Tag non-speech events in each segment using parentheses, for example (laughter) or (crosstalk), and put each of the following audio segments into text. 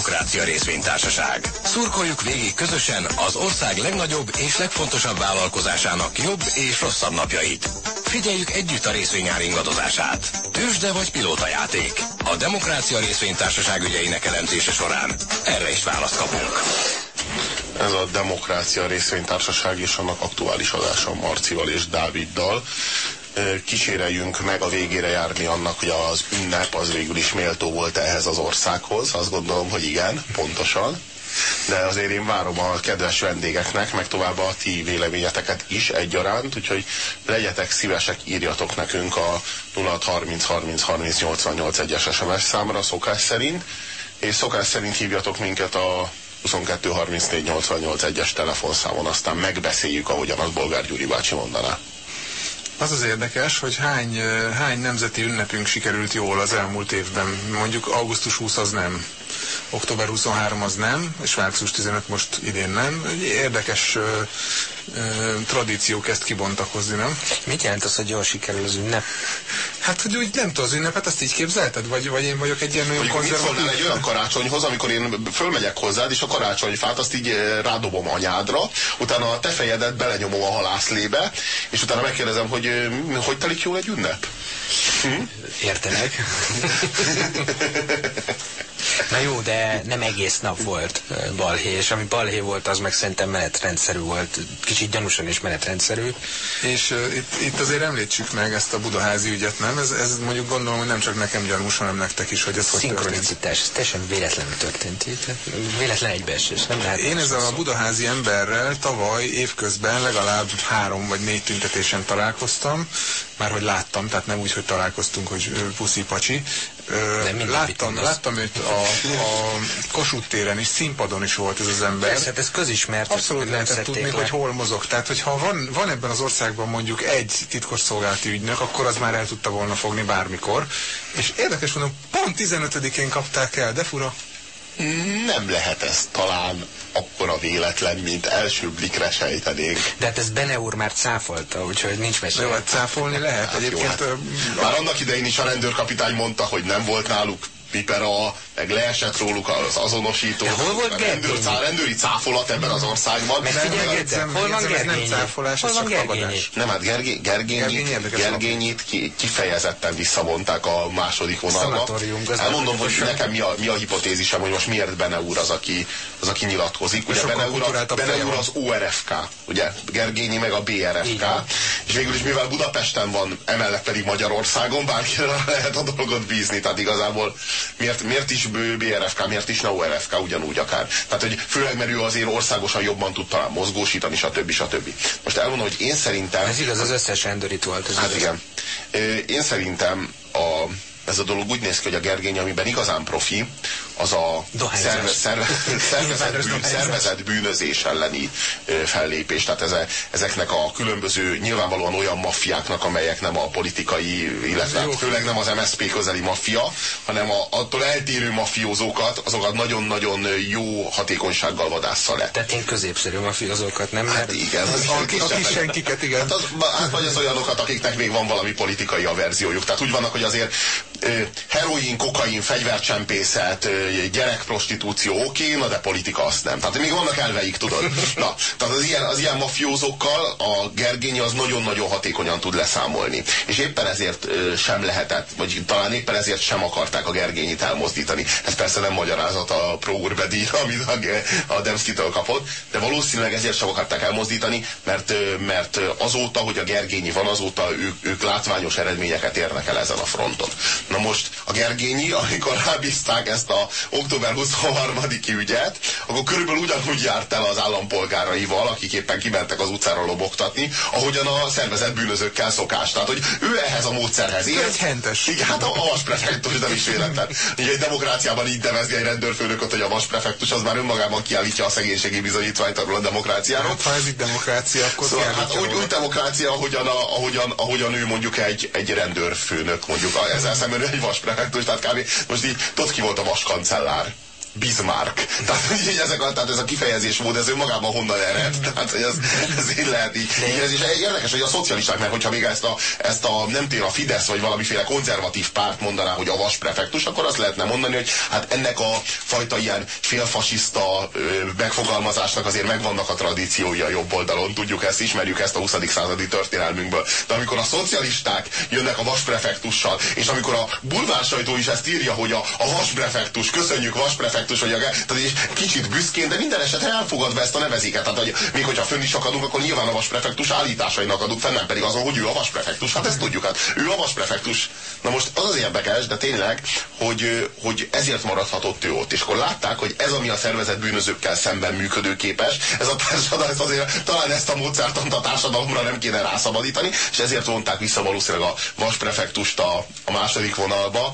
Demokrácia Részvénytársaság. Szurkoljuk végig közösen az ország legnagyobb és legfontosabb vállalkozásának jobb és rosszabb napjait. Figyeljük együtt a részvényár ingadozását. Tősde vagy játék. A Demokrácia Részvénytársaság ügyeinek elemzése során erre is választ kapunk. Ez a Demokrácia Részvénytársaság és annak aktuális adása Marcival és Dáviddal kíséreljünk meg a végére járni annak, hogy az ünnep az végül is méltó volt ehhez az országhoz. Azt gondolom, hogy igen, pontosan. De azért én várom a kedves vendégeknek, meg tovább a ti véleményeteket is egyaránt, úgyhogy legyetek szívesek, írjatok nekünk a 0630 30 30 88 1-es SMS számra szokás szerint, és szokás szerint hívjatok minket a 22 34 88 1-es telefonszámon, aztán megbeszéljük, ahogyan az Bolgár Gyuri bácsi mondaná. Az az érdekes, hogy hány, hány nemzeti ünnepünk sikerült jól az elmúlt évben. Mondjuk augusztus 20 az nem október 23 az nem, és március 15 most idén nem. Egy érdekes ö, ö, tradíció kezd kibontakozni, nem? Mit jelent az, hogy jól sikerül az ünnep? Hát, hogy úgy nem tudom, az ünnepet azt így képzelted? Vagy, vagy én vagyok egy ilyen nagyon konzervatív... egy olyan karácsonyhoz, amikor én fölmegyek hozzád, és a karácsonyfát azt így rádobom anyádra, utána a te fejedet belenyomom a halászlébe, és utána megkérdezem, hogy hogy telik jól egy ünnep? Hm? Értenek. (laughs) Jó, de nem egész nap volt balhé, és ami balhé volt, az meg szerintem menetrendszerű volt, kicsit gyanúsan is menetrendszerű. És uh, itt, itt azért említsük meg ezt a budaházi ügyet, nem? Ez, ez mondjuk gondolom, hogy nem csak nekem gyanús, hanem nektek is, hogy ez hogy Szinkronicitás, ez teljesen véletlenül történt itt. Véletlen egybeesés, nem lehet. Én ezzel a budaházi emberrel tavaly évközben legalább három vagy négy tüntetésen találkoztam, már hogy láttam, tehát nem úgy, hogy találkoztunk, hogy puszi pacsi, láttam, láttam őt a, a Kossuth téren is, színpadon is volt ez az ember. Persze, hát ez közismert. Abszolút lehetett tudni, le. hogy hol mozog. Tehát, hogyha van, van ebben az országban mondjuk egy titkos szolgálati ügynök, akkor az már el tudta volna fogni bármikor. És érdekes mondom, pont 15-én kapták el, de fura nem lehet ez talán akkora véletlen, mint első blikre sejtenénk. De hát ez Bene úr már cáfolta, úgyhogy nincs mesélő. Jó, hát cáfolni lehet. Hát Egyébként... Jó, hát, már annak idején is a rendőrkapitány mondta, hogy nem volt náluk pipera, meg leesett róluk az azonosító. De hol volt rendőr, cá, rendőri cáfolat ebben az országban. Megfigyelgettem, hol van Gergényi? Nem cáfolás, hol van Gergényi? Nem, hát Gergényit, Gergényit, Gergényit kifejezetten visszavonták a második vonalba. Elmondom, hogy nekem mi a, mi a hipotézisem, hogy most miért Bene úr az, aki, az, aki nyilatkozik. Ugye Bene úr, a, Bene úr az ORFK, ugye Gergényi meg a BRFK, és végül is mivel Budapesten van, emellett pedig Magyarországon, bárkire lehet a dolgot bízni, tehát igazából miért, miért is BRFK, miért is ne ORFK ugyanúgy akár. Tehát, hogy főleg, mert ő azért országosan jobban tud talán mozgósítani, stb. stb. Most elmondom, hogy én szerintem... Ez igaz, az összes rendőrit volt. Ez hát igen. Én szerintem a, ez a dolog úgy néz ki, hogy a Gergény, amiben igazán profi, az a szerve, szerve, (laughs) szervezet, bűn, szervezet bűnözés elleni fellépés. Tehát eze, ezeknek a különböző, nyilvánvalóan olyan maffiáknak, amelyek nem a politikai, illetve főleg nem az MSZP közeli maffia, hanem a, attól eltérő mafiózókat, azokat nagyon-nagyon jó hatékonysággal vadásza le. Tehát én középszerű mafiózókat, nem? Hát igen. Az, a, kis, a kis senkiket, igen. Hát, az, hát vagy az olyanokat, akiknek még van valami politikai averziójuk. Tehát úgy vannak, hogy azért heroin, kokain, fegyvercsempészet, gyerekprostitúció oké, na de politika azt nem. Tehát még vannak elveik, tudod. Na, tehát az ilyen, az ilyen mafiózókkal a Gergényi az nagyon-nagyon hatékonyan tud leszámolni. És éppen ezért sem lehetett, vagy talán éppen ezért sem akarták a Gergényit elmozdítani. Ez persze nem magyarázat a Pro amit a, a Demszkitől kapott, de valószínűleg ezért sem akarták elmozdítani, mert, mert azóta, hogy a Gergényi van, azóta ők, ők látványos eredményeket érnek el ezen a fronton. Na most a Gergényi, amikor rábízták ezt a október 23-i ügyet, akkor körülbelül ugyanúgy járt el az állampolgáraival, akik éppen kimentek az utcára lobogtatni, ahogyan a szervezett bűnözőkkel szokás. Tehát, hogy ő ehhez a módszerhez ért. Egy hentes. Igen, hát a, vasprefektus nem is véletlen. Ugye egy demokráciában így nevezni egy rendőrfőnököt, hogy a vasprefektus az már önmagában kiállítja a szegénységi bizonyítványt arról a demokráciáról. Hát, ha ez itt demokrácia, akkor szóval, hát, úgy, úgy, demokrácia, ahogyan, a, ahogyan, ahogyan ő mondjuk egy, egy rendőrfőnök, mondjuk ezzel szemben egy vasprefektus, tehát kb. most így tudod ki volt a vaskancellár? Bismarck. Tehát, hogy ezek a, tehát ez a kifejezés mód, ez önmagában honnan ered. Tehát, hogy ez, ez így lehet így. ez is érdekes, hogy a szocialisták, mert hogyha még ezt a, ezt a nem tér a Fidesz, vagy valamiféle konzervatív párt mondaná, hogy a vas prefektus, akkor azt lehetne mondani, hogy hát ennek a fajta ilyen félfasiszta megfogalmazásnak azért megvannak a tradíciói a jobb oldalon. Tudjuk ezt, ismerjük ezt a 20. századi történelmünkből. De amikor a szocialisták jönnek a vas prefektussal, és amikor a bulvár sajtó is ezt írja, hogy a, a vas prefektus, köszönjük vas prefektus, hogy a, tehát egy kicsit büszkén, de minden esetre elfogadva ezt a nevezéket. Tehát, hogy még hogyha fönn is akadunk, akkor nyilván a vas prefektus állításainak adunk fenn, nem pedig azon, hogy ő a vas prefektus. Hát ezt tudjuk, hát ő a vas prefektus. Na most az az érdekes, de tényleg, hogy, hogy ezért maradhatott ő ott. És akkor látták, hogy ez, ami a szervezet bűnözőkkel szemben működőképes, ez a társadalom, ez azért talán ezt a módszertant a társadalomra nem kéne rászabadítani, és ezért vonták vissza valószínűleg a vas prefektust a, a második vonalba,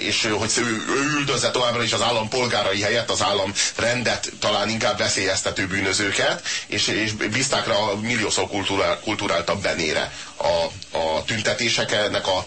és hogy ő, ő üldözze továbbra is az állam polgárai helyett az állam rendet talán inkább veszélyeztető bűnözőket, és, és bízták rá a milliószor kulturál, kulturáltabb benére a, a tüntetéseknek a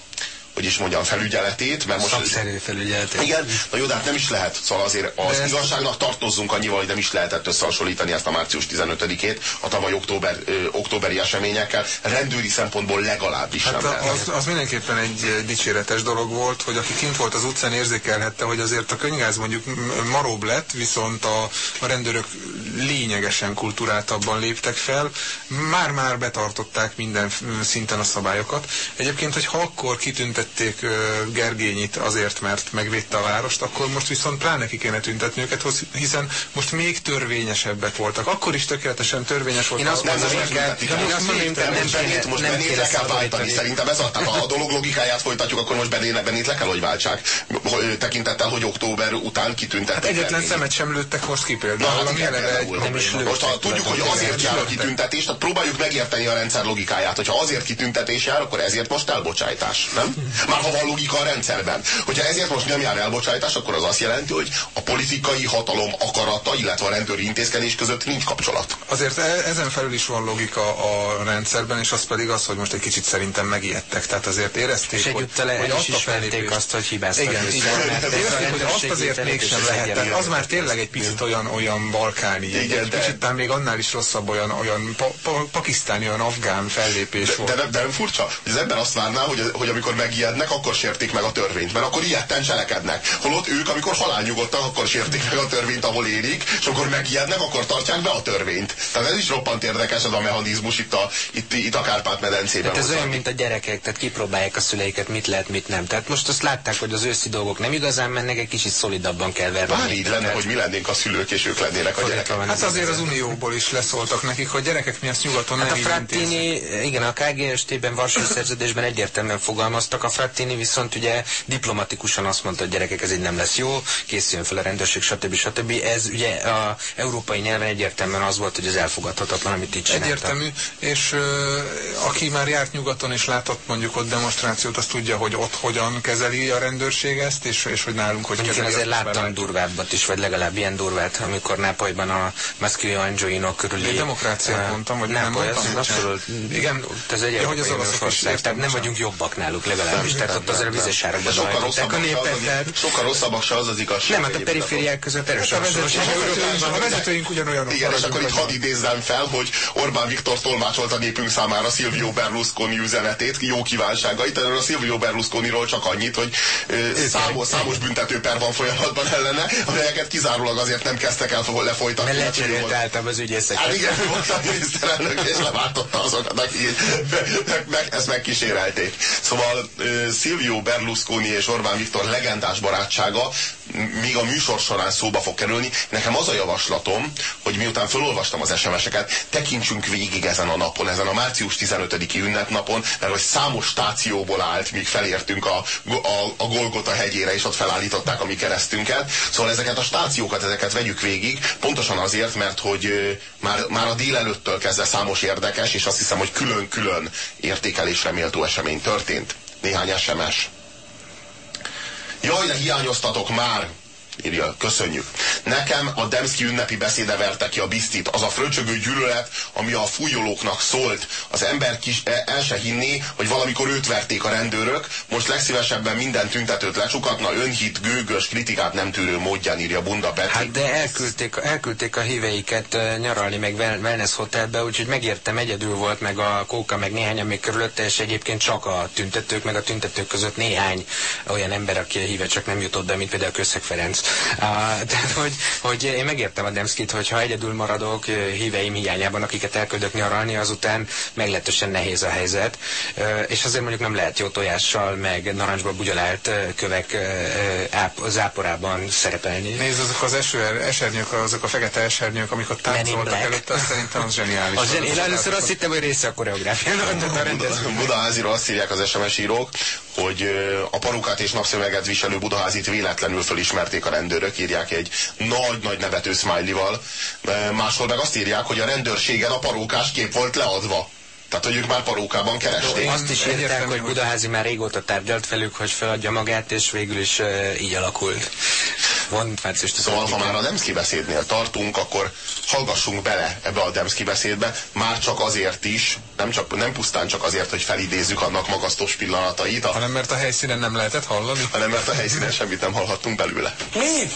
hogy is mondjam, felügyeletét. Mert most, Szakszerű felügyeletét. Igen, na jó, de hát nem is lehet. Szóval azért az De igazságnak tartozzunk annyival, hogy nem is lehetett összehasonlítani ezt a március 15-ét a tavaly október, ö, októberi eseményekkel. Rendőri szempontból legalábbis hát nem az, az mindenképpen egy dicséretes dolog volt, hogy aki kint volt az utcán érzékelhette, hogy azért a könygáz mondjuk maróbb lett, viszont a, a rendőrök lényegesen kulturáltabban léptek fel, már-már betartották minden szinten a szabályokat. Egyébként, hogy ha akkor kitüntet tüntették Gergényit azért, mert megvédte a várost, akkor most viszont pláne ki kéne tüntetni őket, hiszen most még törvényesebbek voltak. Akkor is tökéletesen törvényes volt. Én azt mondom, hogy most Benét le kell váltani. Szerintem ez a, a, a dolog logikáját folytatjuk, akkor most Benét, Benét le kell, hogy váltsák. Tekintettel, hogy október után kitüntettek. Hát egyetlen szemet sem lőttek most ki például, Most ha tudjuk, hogy azért jár a kitüntetés, tehát próbáljuk megérteni a rendszer logikáját. Hogyha azért kitüntetés jár, akkor ezért most elbocsájtás, nem? Már ha van logika a rendszerben. Hogyha ezért most nem jár elbocsátás, akkor az azt jelenti, hogy a politikai hatalom akarata, illetve a rendőri intézkedés között nincs kapcsolat. Azért e ezen felül is van logika a rendszerben, és az pedig az, hogy most egy kicsit szerintem megijedtek. Tehát azért érezték, és hogy, hogy azt is ismerték azt, hogy hibáztak. Igen, érezték, hogy azt azért mégsem lehet. Az már tényleg egy picit olyan, olyan balkáni, igen, egy, de... kicsit még annál is rosszabb olyan, olyan pa, pa, pakisztáni, olyan afgán fellépés de, volt. De, de, de nem furcsa, hogy az ember azt várná, hogy, hogy amikor megijednek, akkor sértik meg a törvényt, mert akkor ilyetten cselekednek. Holott ők, amikor halálnyugodtak, akkor sértik meg a törvényt, ahol élik, és akkor megijednek, akkor tartják be a törvényt. Tehát ez is roppant érdekes ez a mechanizmus itt a, itt, itt a Kárpát-medencében. Tehát ez olyan, mint a gyerekek, tehát kipróbálják a szüleiket, mit lehet, mit nem. Tehát most azt látták, hogy az őszi dolgok nem igazán mennek, egy kicsit szolidabban kell verni. Bár így lenne, hogy mi lennénk a szülők, és ők lennének a gyerekek. Hát azért az Unióból is leszóltak nekik, hogy gyerekek mi ezt nyugaton hát nem a Frattini, igen, a KGST-ben, Varsói szerződésben egyértelműen fogalmaztak, a Frattini viszont ugye diplomatikusan azt mondta, hogy gyerekek, ez így nem lesz jó, készüljön fel a rendőrség, stb. stb. Ez ugye a európai nyelven egyértelműen az volt, hogy ez elfogadhatatlan, amit itt csináltak. Egyértelmű, és uh, aki már járt nyugaton és látott mondjuk ott demonstrációt, az tudja, hogy ott hogyan kezeli a rendőrség ezt, és, és hogy nálunk hogy mondjuk kezeli. Én azért láttam durvábbat is, vagy legalább ilyen durvát, amikor Nápolyban a Maschio Angioino körüli... Én demokráciát uh, mondtam, vagy nem, nem mondtam? Ez abszolút, igen, ez egy ja, hogy az ország, tehát nem vagyunk jobbak náluk legalábbis, tehát ott azért a vizes sárokba sokkal rosszabbak, a népet, sokkal rosszabbak se az az igazság. Nem, hát a perifériák között erős hát a, a vezetőink ugyanolyanok. Igen, és akkor itt hadd idézzem fel, hogy Orbán Viktor tolmácsolta népünk számára Silvio Berlusconi üzenetét, jó kívánságait. A Silvio Berlusconiról csak annyit, hogy számos, számos büntetőper van folyamatban ellene, amelyeket kizárólag azért nem kezdtek el lefolytatni. Mert lecserélt által az ügyészeket. Hát igen, (laughs) volt a miniszterelnök, és leváltotta azokat, akik ezt megkísérelték. Szóval Silvio Berlusconi és Orbán Viktor legendás barátsága míg a műsor során szóba fog kerülni. Nekem az a javaslatom, hogy miután felolvastam az SMS-eket, tekintsünk végig ezen a napon, ezen a március 15-i ünnepnapon, mert hogy számos stációból állt, míg felértünk a, a, a Golgota hegyére, és ott felállították a mi keresztünket. Szóval ezeket a stációkat, ezeket vegyük végig, pontosan azért, mert hogy már, már a délelőttől kezdve számos érdekes, és azt hiszem, hogy külön-külön értékelésre méltó esemény történt. Néhány SMS. Jaj, de hiányoztatok már! Írja, köszönjük. Nekem a Demszki ünnepi beszéde verte ki a biztit, az a fröcsögő gyűlölet, ami a fújolóknak szólt. Az ember kis e, el se hinné, hogy valamikor őt verték a rendőrök, most legszívesebben minden tüntetőt lecsukatna, önhit, gőgös, kritikát nem tűrő módján írja Bunda Petri. Hát de elküldték, elküldték a híveiket nyaralni meg wellness hotelbe, úgyhogy megértem, egyedül volt meg a kóka, meg néhány, még körülötte, és egyébként csak a tüntetők, meg a tüntetők között néhány olyan ember, aki a híve csak nem jutott be, mint például Közszeg Ferenc. (laughs) Uh, tehát, hogy, hogy én megértem a Demszkit, hogy ha egyedül maradok híveim hiányában, akiket elküldök nyaralni, azután meglehetősen nehéz a helyzet. Uh, és azért mondjuk nem lehet jó tojással, meg narancsba bugyalált kövek záporában szerepelni. Nézd, azok az eső, esernyők, azok a fekete esernyők, amik ott táncoltak előtte, azt szerintem az zseniális. Az én először azt hittem, hogy része a koreográfiának. Budaháziról azt írják az SMS írók, hogy a parukát és napszöveget viselő Budaházit véletlenül fölismerték a rendőrök, írják egy nagy-nagy nevető smiley-val. Máshol meg azt írják, hogy a rendőrségen a parókás kép volt leadva. Tehát, hogy ők már parókában keresték. Azt is írták, hogy Budaházi már régóta tárgyalt velük, hogy feladja magát, és végül is uh, így alakult. Van március Szóval, ha már a Demszki beszédnél tartunk, akkor hallgassunk bele ebbe a Demszki beszédbe, már csak azért is, nem, csak, nem pusztán csak azért, hogy felidézzük annak magasztos pillanatait. A, hanem mert a helyszínen nem lehetett hallani. Hanem mert a helyszínen semmit nem hallhattunk belőle. Mi?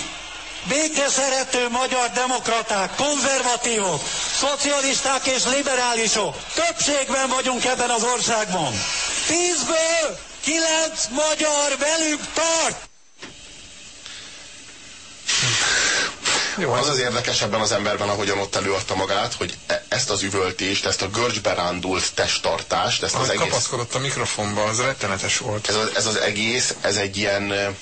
békeszerető magyar demokraták, konzervatívok, szocialisták és liberálisok. Többségben vagyunk ebben az országban. Tízből kilenc magyar velünk tart! Jó, az az érdekes ebben az emberben, ahogyan ott előadta magát, hogy e- ezt az üvöltést, ezt a görcsbe rándult testtartást, ezt az, az egész... kapaszkodott a mikrofonba, az rettenetes volt. Ez az, ez az egész, ez egy ilyen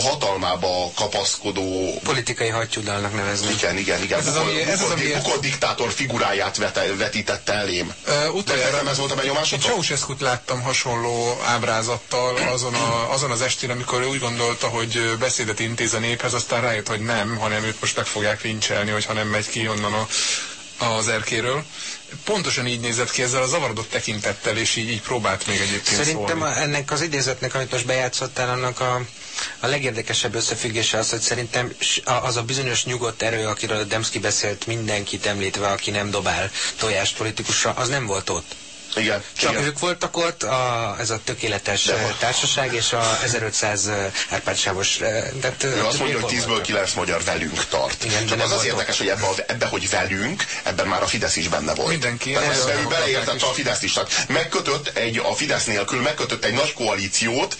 hatalmába kapaszkodó... Politikai hattyúdalnak nevezni. Igen, igen, igen. Ez az, ami, ez az, ami... Diktátor figuráját vete, vetítette elém. Uh, utoljára ez volt a benyomásom? ceausescu láttam hasonló ábrázattal azon, a, azon az estén, amikor ő úgy gondolta, hogy beszédet intéz a néphez, aztán rájött, hogy nem, hanem őt most meg fogják lincselni, hogyha nem megy ki onnan a, az erkéről pontosan így nézett ki ezzel a zavarodott tekintettel, és így, így próbált még egyébként Szerintem szólni. ennek az idézetnek, amit most bejátszottál, annak a, a legérdekesebb összefüggése az, hogy szerintem az a bizonyos nyugodt erő, akiről a Demszki beszélt, mindenkit említve, aki nem dobál tojást politikusra, az nem volt ott. Igen. Csak igen. ők voltak ott, a, ez a tökéletes De társaság és a 1500 árpádsávos. Tehát, ő azt mondja, hogy 10-ből 9 magyar velünk tart. Igen, Csak az az érdekes, hogy ebbe, ebbe, hogy velünk, ebben már a Fidesz is benne volt. Mindenki. Tehát ebbe ő beleértette a Fidesz is. Megkötött egy, a Fidesz nélkül megkötött egy nagy koalíciót,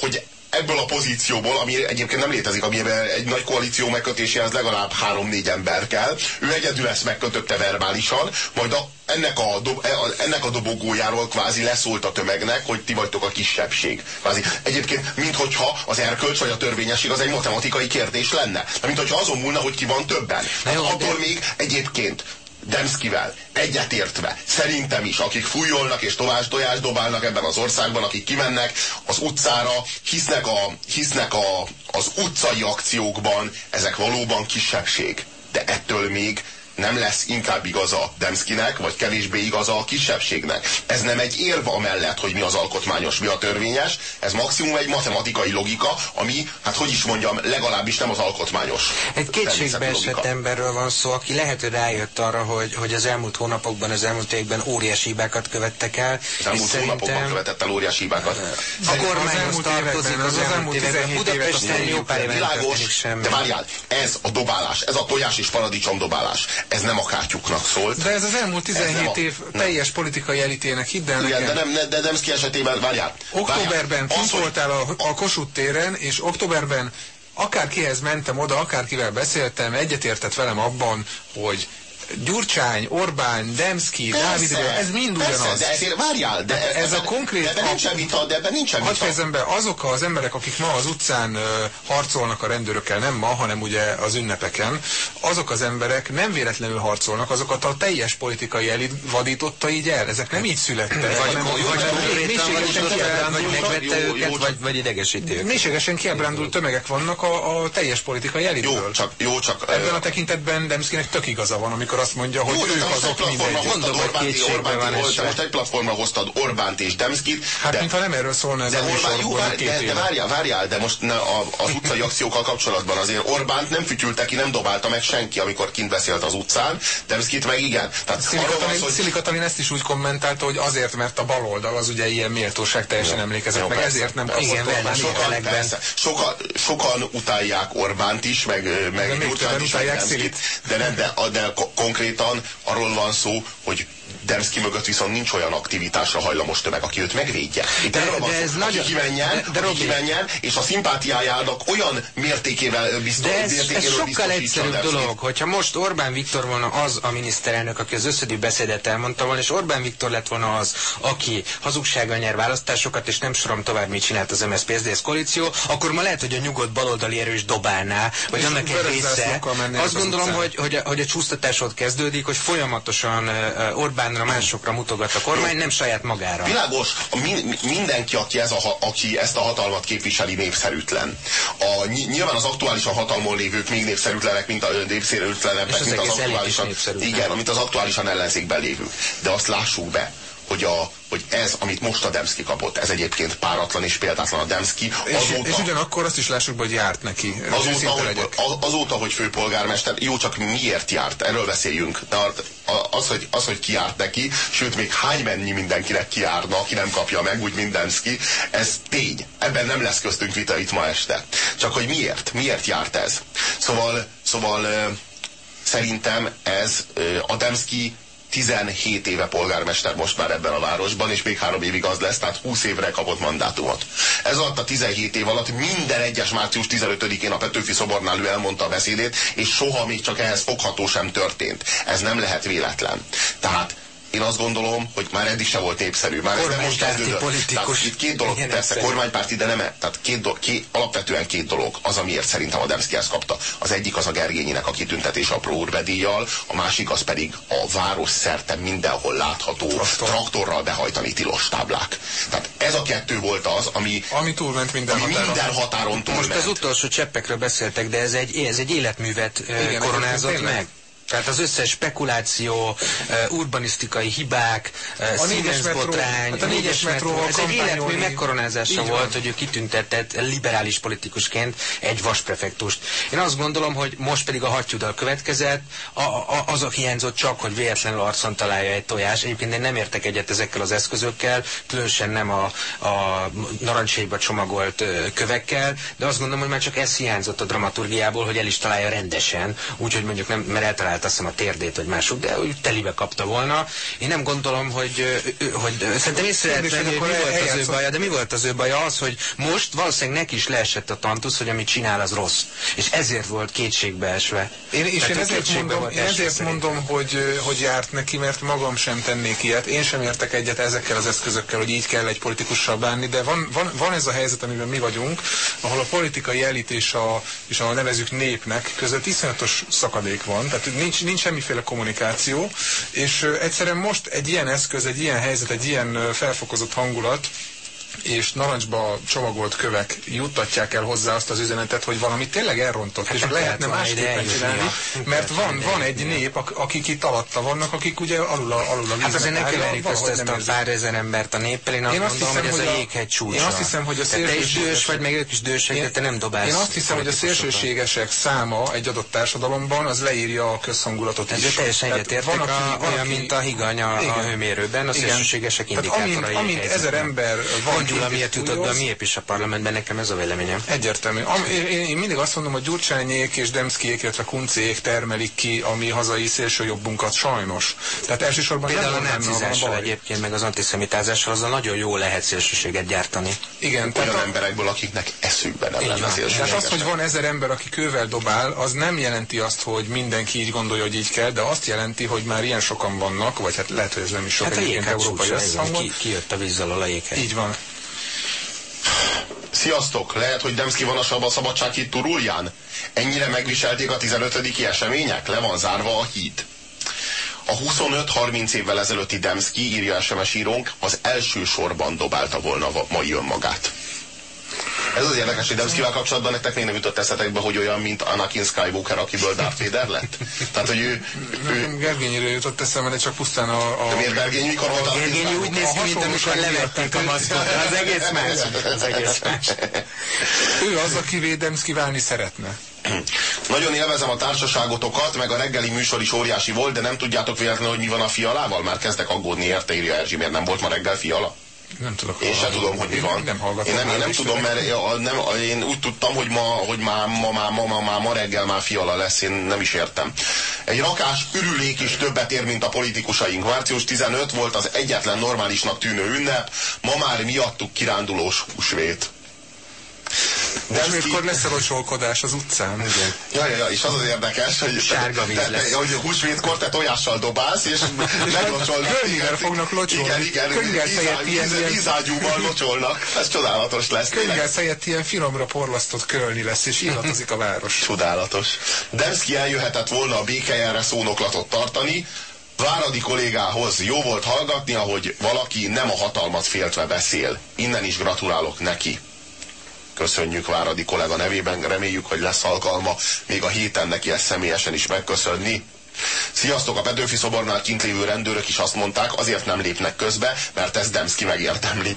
hogy ebből a pozícióból, ami egyébként nem létezik, amiben egy nagy koalíció megkötéséhez legalább három-négy ember kell, ő egyedül ezt megkötötte verbálisan, majd a, ennek, a dob, e, ennek a dobogójáról kvázi leszólt a tömegnek, hogy ti vagytok a kisebbség. Kvázi. Egyébként, minthogyha az erkölcs vagy a törvényesség az egy matematikai kérdés lenne. Mint hogyha azon múlna, hogy ki van többen. Hát attól még egyébként Demszkivel egyetértve, szerintem is, akik fújolnak és tovább tojás dobálnak ebben az országban, akik kimennek az utcára, hisznek, a, hisznek a, az utcai akciókban, ezek valóban kisebbség. De ettől még nem lesz inkább igaza Demszkinek, vagy kevésbé igaza a kisebbségnek. Ez nem egy érv amellett, hogy mi az alkotmányos, mi a törvényes, ez maximum egy matematikai logika, ami, hát hogy is mondjam, legalábbis nem az alkotmányos. Egy kétségbe esett emberről van szó, aki lehet, hogy rájött arra, hogy, hogy az elmúlt hónapokban, az elmúlt években óriási hibákat követtek el. Az elmúlt szerintem... hónapokban követett el óriási hibákat. A kormányhoz tartozik az, az elmúlt években. Budapesten jó pár éven Világos, de várjál, ez a dobálás, ez a tojás és paradicsom dobálás ez nem a kátyuknak szólt. De ez az elmúlt 17 a, év nem. teljes politikai elitének, hidd el Igen, de nem, de Demszki esetében, várjál. Októberben kint voltál a, a Kossuth téren, és októberben akárkihez mentem oda, akárkivel beszéltem, egyetértett velem abban, hogy Gyurcsány, Orbán, Demszki, Dávid, ez mind ugyanaz. Persze, de ezért várjál, de ez, ez a konkrét... De ebben nincsen vita, de ebben nincsen vita. fejezem be, azok az emberek, akik ma az utcán harcolnak a rendőrökkel, nem ma, hanem ugye az ünnepeken, azok az emberek nem véletlenül harcolnak, azokat a teljes politikai elit vadította így el. Ezek nem így születtek. Vagy, hanem, vagy, vagy, vagy, vagy idegesíti őket. Mélységesen kiábrándult tömegek vannak a, a teljes politikai elitből. Jó, csak, jó, csak... Ebben a tekintetben Demszkinek tök igaza van, amikor amikor azt mondja, hogy Jó, de ők azok mindegy. Mondom, hogy kétségbe van esve. most egy platformra hoztad Orbánt és Demszkit, Hát de, mintha nem erről szólna ez de, a Orbán, jó, vár, de, de várjál, várjál, de most ne, a, az utcai akciókkal kapcsolatban azért Orbánt nem fütyülte ki, nem dobálta meg senki, amikor kint beszélt az utcán, Demszkit meg igen. Tehát Szili arról van Katalin, szó, hogy Szili Katalin ezt is úgy kommentálta, hogy azért, mert a baloldal az ugye ilyen méltóság teljesen emlékezett, jó, meg persze. ezért nem kapott Igen, Orbán. Sokan, persze, sokan, sokan utálják Orbánt is, meg, meg meg utálják Szilit. de, nem, de, de ko- konkrétan arról van szó, hogy Demszki mögött viszont nincs olyan aktivitásra hajlamos tömeg, aki őt megvédje. Itt De- erről van de szó, ez aki nagyon- kimenjen, de- de aki kimenjen, és a szimpátiájának olyan mértékével biztos, De ez, ez sokkal egyszerűbb dolog, hogyha most Orbán Viktor volna az a miniszterelnök, aki az összedű beszédet elmondta volna, és Orbán Viktor lett volna az, aki hazugsággal nyer választásokat, és nem sorom tovább, mit csinált az MSZP SZDSZ koalíció, akkor ma lehet, hogy a nyugodt baloldali erős dobálná, vagy És annak egy része. Azt az gondolom, hogy, hogy, a, hogy a csúsztatás ott kezdődik, hogy folyamatosan Orbánra, másokra mutogat a kormány, nem saját magára. Világos, min, mindenki, aki, ez a, aki ezt a hatalmat képviseli, népszerűtlen. A, ny- nyilván az aktuálisan hatalmon lévők még népszerűtlenek, mint a népszerűtlenebbek, az mint az is aktuálisan, igen, mint az aktuálisan ellenzékben lévők. De azt lássuk be, hogy, a, hogy ez, amit most a Demszki kapott, ez egyébként páratlan és példátlan a Demszki. És, Azóta, és ugyanakkor azt is lássuk hogy járt neki. azóta, hogy, azóta, hogy főpolgármester, jó, csak miért járt, erről beszéljünk. De a- a- az, hogy, az, hogy kiárt neki, sőt, még hány mennyi mindenkinek kiárna, aki nem kapja meg, úgy mindenki, ez tény. Ebben nem lesz köztünk vita itt ma este. Csak hogy miért? Miért járt ez? Szóval, szóval szerintem ez ö, Adamski 17 éve polgármester most már ebben a városban, és még három évig az lesz, tehát 20 évre kapott mandátumot. Ez alatt a 17 év alatt minden egyes március 15-én a Petőfi szobornál ő elmondta a beszédét, és soha még csak ehhez fogható sem történt. Ez nem lehet véletlen. Tehát én azt gondolom, hogy már eddig se volt népszerű. Már ez nem most kezdődött. politikus. Tehát itt két dolog, Igen, persze kormánypárti, de nem, e- tehát két, do, két, alapvetően két dolog az, amiért szerintem a Demszki ezt kapta. Az egyik az a Gergényinek a kitüntetés apró úrbedíjjal, a másik az pedig a város szerte mindenhol látható Traktor. traktorral behajtani tilos táblák. Tehát ez a kettő volt az, ami, Ami túlment minden ami határon. minden határon túlment. Most az utolsó cseppekről beszéltek, de ez egy, ez egy életművet Igen, koronázott egyébként tényleg. Tehát az összes spekuláció, urbanisztikai hibák, A négyes metró- botrány, hát a négyes metróval ez egy életmű megkoronázása volt, hogy ő kitüntetett liberális politikusként egy vasprefektust. Én azt gondolom, hogy most pedig a hattyúdal következett, a, a, az a hiányzott csak, hogy véletlenül arcon találja egy tojás. Egyébként én nem értek egyet ezekkel az eszközökkel, különösen nem a, a narancsaiba csomagolt kövekkel, de azt gondolom, hogy már csak ez hiányzott a dramaturgiából, hogy el is találja rendesen, úgyhogy mondjuk nem, mert azt hiszem a térdét vagy mások, de úgy telibe kapta volna. Én nem gondolom, hogy, hogy szerintem észre lehet venni, hogy mi volt az ő baja, de mi volt az ő baja az, hogy most valószínűleg neki is leesett a tantusz, hogy amit csinál az rossz. És ezért volt kétségbe esve. Én, és Tehát én ezért, mondom, én ezért mondom, hogy, hogy járt neki, mert magam sem tennék ilyet. Én sem értek egyet ezekkel az eszközökkel, hogy így kell egy politikussal bánni, de van, van, van ez a helyzet, amiben mi vagyunk, ahol a politikai elit és a, és a nevezük népnek között iszonyatos szakadék van, tehát nincs, nincs semmiféle kommunikáció, és egyszerűen most egy ilyen eszköz, egy ilyen helyzet, egy ilyen felfokozott hangulat, és narancsba csomagolt kövek juttatják el hozzá azt az üzenetet, hogy valamit tényleg elrontott, és lehetne másképpen csinálni, mert van, van egy nép, ak- akik itt alatta vannak, akik ugye alul a, alul a víznek Hát azért ne keverjük ezt nem a pár ezer embert a néppel, én azt, Én azt gondolom, hiszem, hogy ez a jéghegy csúcsa. én azt hiszem, hogy a Tehát te is vagy, meg ők is dühösek, de te nem dobálsz. Én azt hiszem, hogy a szélsőségesek száma egy adott társadalomban az leírja a közhangulatot is. Ezzel teljesen egyetértek, olyan, mint a higany a, hőmérőben, a szélsőségesek Tehát indikátorai. amint, ezer ember van Mondjuk, két miért jutott be a is a parlamentben, nekem ez a véleményem. Egyértelmű. Am, én, én mindig azt mondom, hogy Gyurcsányék és Demszkiék, illetve Kuncék termelik ki a mi hazai szélsőjobbunkat, sajnos. Tehát elsősorban Például a nem van nácizással egyébként, meg az antiszemitázással, azzal nagyon jó lehet szélsőséget gyártani. Igen, tehát, Olyan a, emberekből, akiknek eszükben nem lenne tehát az, hogy van ezer ember, aki kővel dobál, az nem jelenti azt, hogy mindenki így gondolja, hogy így kell, de azt jelenti, hogy már ilyen sokan vannak, vagy hát lehet, hogy ez nem is sok Hát a egyébként európai összhangon. ki, ki jött a vízzel a jéghegy. Így van. Sziasztok! Lehet, hogy Demszki van a Saba Szabadsághíd turulján? Ennyire megviselték a 15. események? Le van zárva a híd. A 25-30 évvel ezelőtti Demszki, írja SMS írónk, az első sorban dobálta volna mai önmagát. Ez az érdekes, hogy Demszkivel kapcsolatban nektek még nem jutott eszetekbe, hogy olyan, mint Anakin Skywalker, akiből Darth Vader lett? Tehát, hogy ő... ő... Gergényire jutott eszembe, de csak pusztán a... a... De miért Gergény? Mikor volt a Gergény úgy néz ki, mint amikor levették a maszkot. Az egész más. Az egész más. ő az, aki Védemszki válni szeretne. Nagyon élvezem a társaságotokat, meg a reggeli műsor is óriási volt, de nem tudjátok véletlenül, hogy mi van a fialával? Már kezdek aggódni érte, írja Erzsi, miért nem volt ma reggel fiala? Nem tudok. Én sem tudom, hogy mi van. Nem én nem, én nem tudom, mert nem, én úgy tudtam, hogy ma, hogy ma, ma, ma, ma, ma, ma reggel már fiala lesz, én nem is értem. Egy rakás ürülék is többet ér, mint a politikusaink. Március 15 volt az egyetlen normálisnak tűnő ünnep, ma már miattuk kirándulós húsvét. De és mikor lesz a locsolkodás az utcán, ugye? Ja, ja, ja, és az az érdekes, hogy, Sárga víz lesz. Te, hogy húsvétkor te tojással dobálsz, és meglocsolnak. Könyvvel fognak locsolni. Igen, igen, Könyvvel helyett ilyen, vízágyúval locsolnak. Ez csodálatos lesz. Könyvvel helyett ilyen finomra porlasztott kölni lesz, és illatozik a város. Csodálatos. Demszki eljöhetett volna a békejelre szónoklatot tartani, Váradi kollégához jó volt hallgatni, ahogy valaki nem a hatalmat féltve beszél. Innen is gratulálok neki. Köszönjük Váradi kollega nevében, reméljük, hogy lesz alkalma még a héten neki ezt személyesen is megköszönni. Sziasztok, a Petőfi szobornál kint lévő rendőrök is azt mondták, azért nem lépnek közbe, mert ez Demszki megérdemli.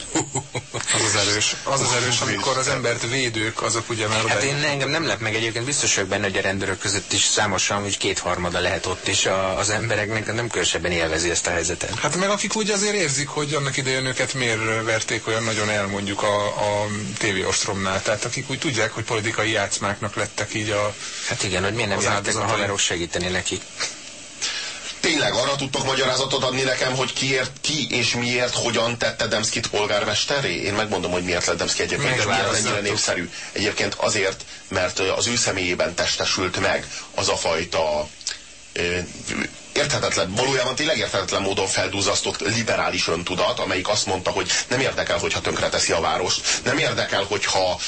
Az az erős. Az az erős, amikor az embert védők, azok ugye már Hát én engem nem lep meg egyébként, biztos vagyok benne, hogy a rendőrök között is számosan, hogy kétharmada lehet ott, és a, az embereknek nem különösebben élvezi ezt a helyzetet. Hát meg akik úgy azért érzik, hogy annak idején őket miért verték olyan nagyon el mondjuk a, a tévéostromnál. Tehát akik úgy tudják, hogy politikai játszmáknak lettek így a Hát igen, hogy miért nem jöttek a haverok segíteni nekik. Tényleg arra tudtok magyarázatot adni nekem, hogy kiért, ki és miért, hogyan tette Demszkit polgármesteré? Én megmondom, hogy miért lett Demszki egyébként, de miért ennyire népszerű. Egyébként azért, mert az ő személyében testesült meg az a fajta érthetetlen, valójában tényleg érthetetlen módon feldúzasztott liberális öntudat, amelyik azt mondta, hogy nem érdekel, hogyha tönkreteszi a várost, nem érdekel, hogyha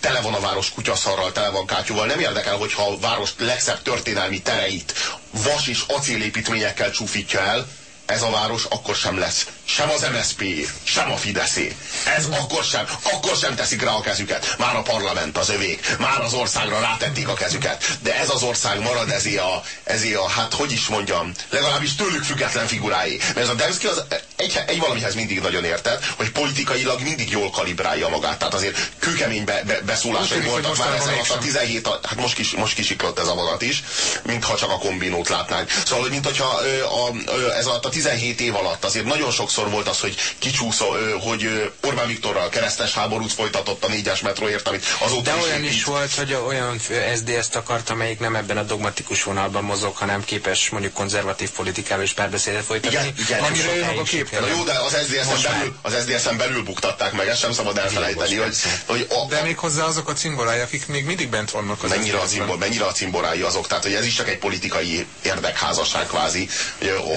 tele van a város kutyaszarral, tele van kátyúval. Nem érdekel, hogyha a város legszebb történelmi tereit vas és acélépítményekkel csúfítja el, ez a város akkor sem lesz sem az MSZP, sem a Fideszé. Ez akkor sem, akkor sem teszik rá a kezüket. Már a parlament az övék, már az országra rátették a kezüket. De ez az ország marad ezé a, ezé a hát hogy is mondjam, legalábbis tőlük független figurái. Mert ez a Demszki az egy, egy valamihez mindig nagyon érted, hogy politikailag mindig jól kalibrálja magát. Tehát azért kőkemény be, be, beszólásai voltak már ezzel a 17, hát most, kis, most kisiklott ez a vonat is, mintha csak a kombinót látnánk. Szóval, mint hogyha a, a, ez alatt a 17 év alatt azért nagyon sokszor sokszor volt az, hogy kicsúszó, hogy Orbán Viktorral keresztes háborút folytatott a négyes metróért, amit azóta De is olyan is volt, hogy olyan SZDSZ-t akart, amelyik nem ebben a dogmatikus vonalban mozog, hanem képes mondjuk konzervatív politikával és párbeszédet folytatni. Igen, igen, amire ő maga képtelen. Jó, de az SZDSZ-en belül, az SZDSZ-en belül buktatták meg, ezt sem szabad elfelejteni. Hogy, hogy a, de még hozzá azok a cimborái, akik még mindig bent vannak az mennyire a, cimbor, mennyire a cimborái azok, tehát hogy ez is csak egy politikai érdekházasság kvázi.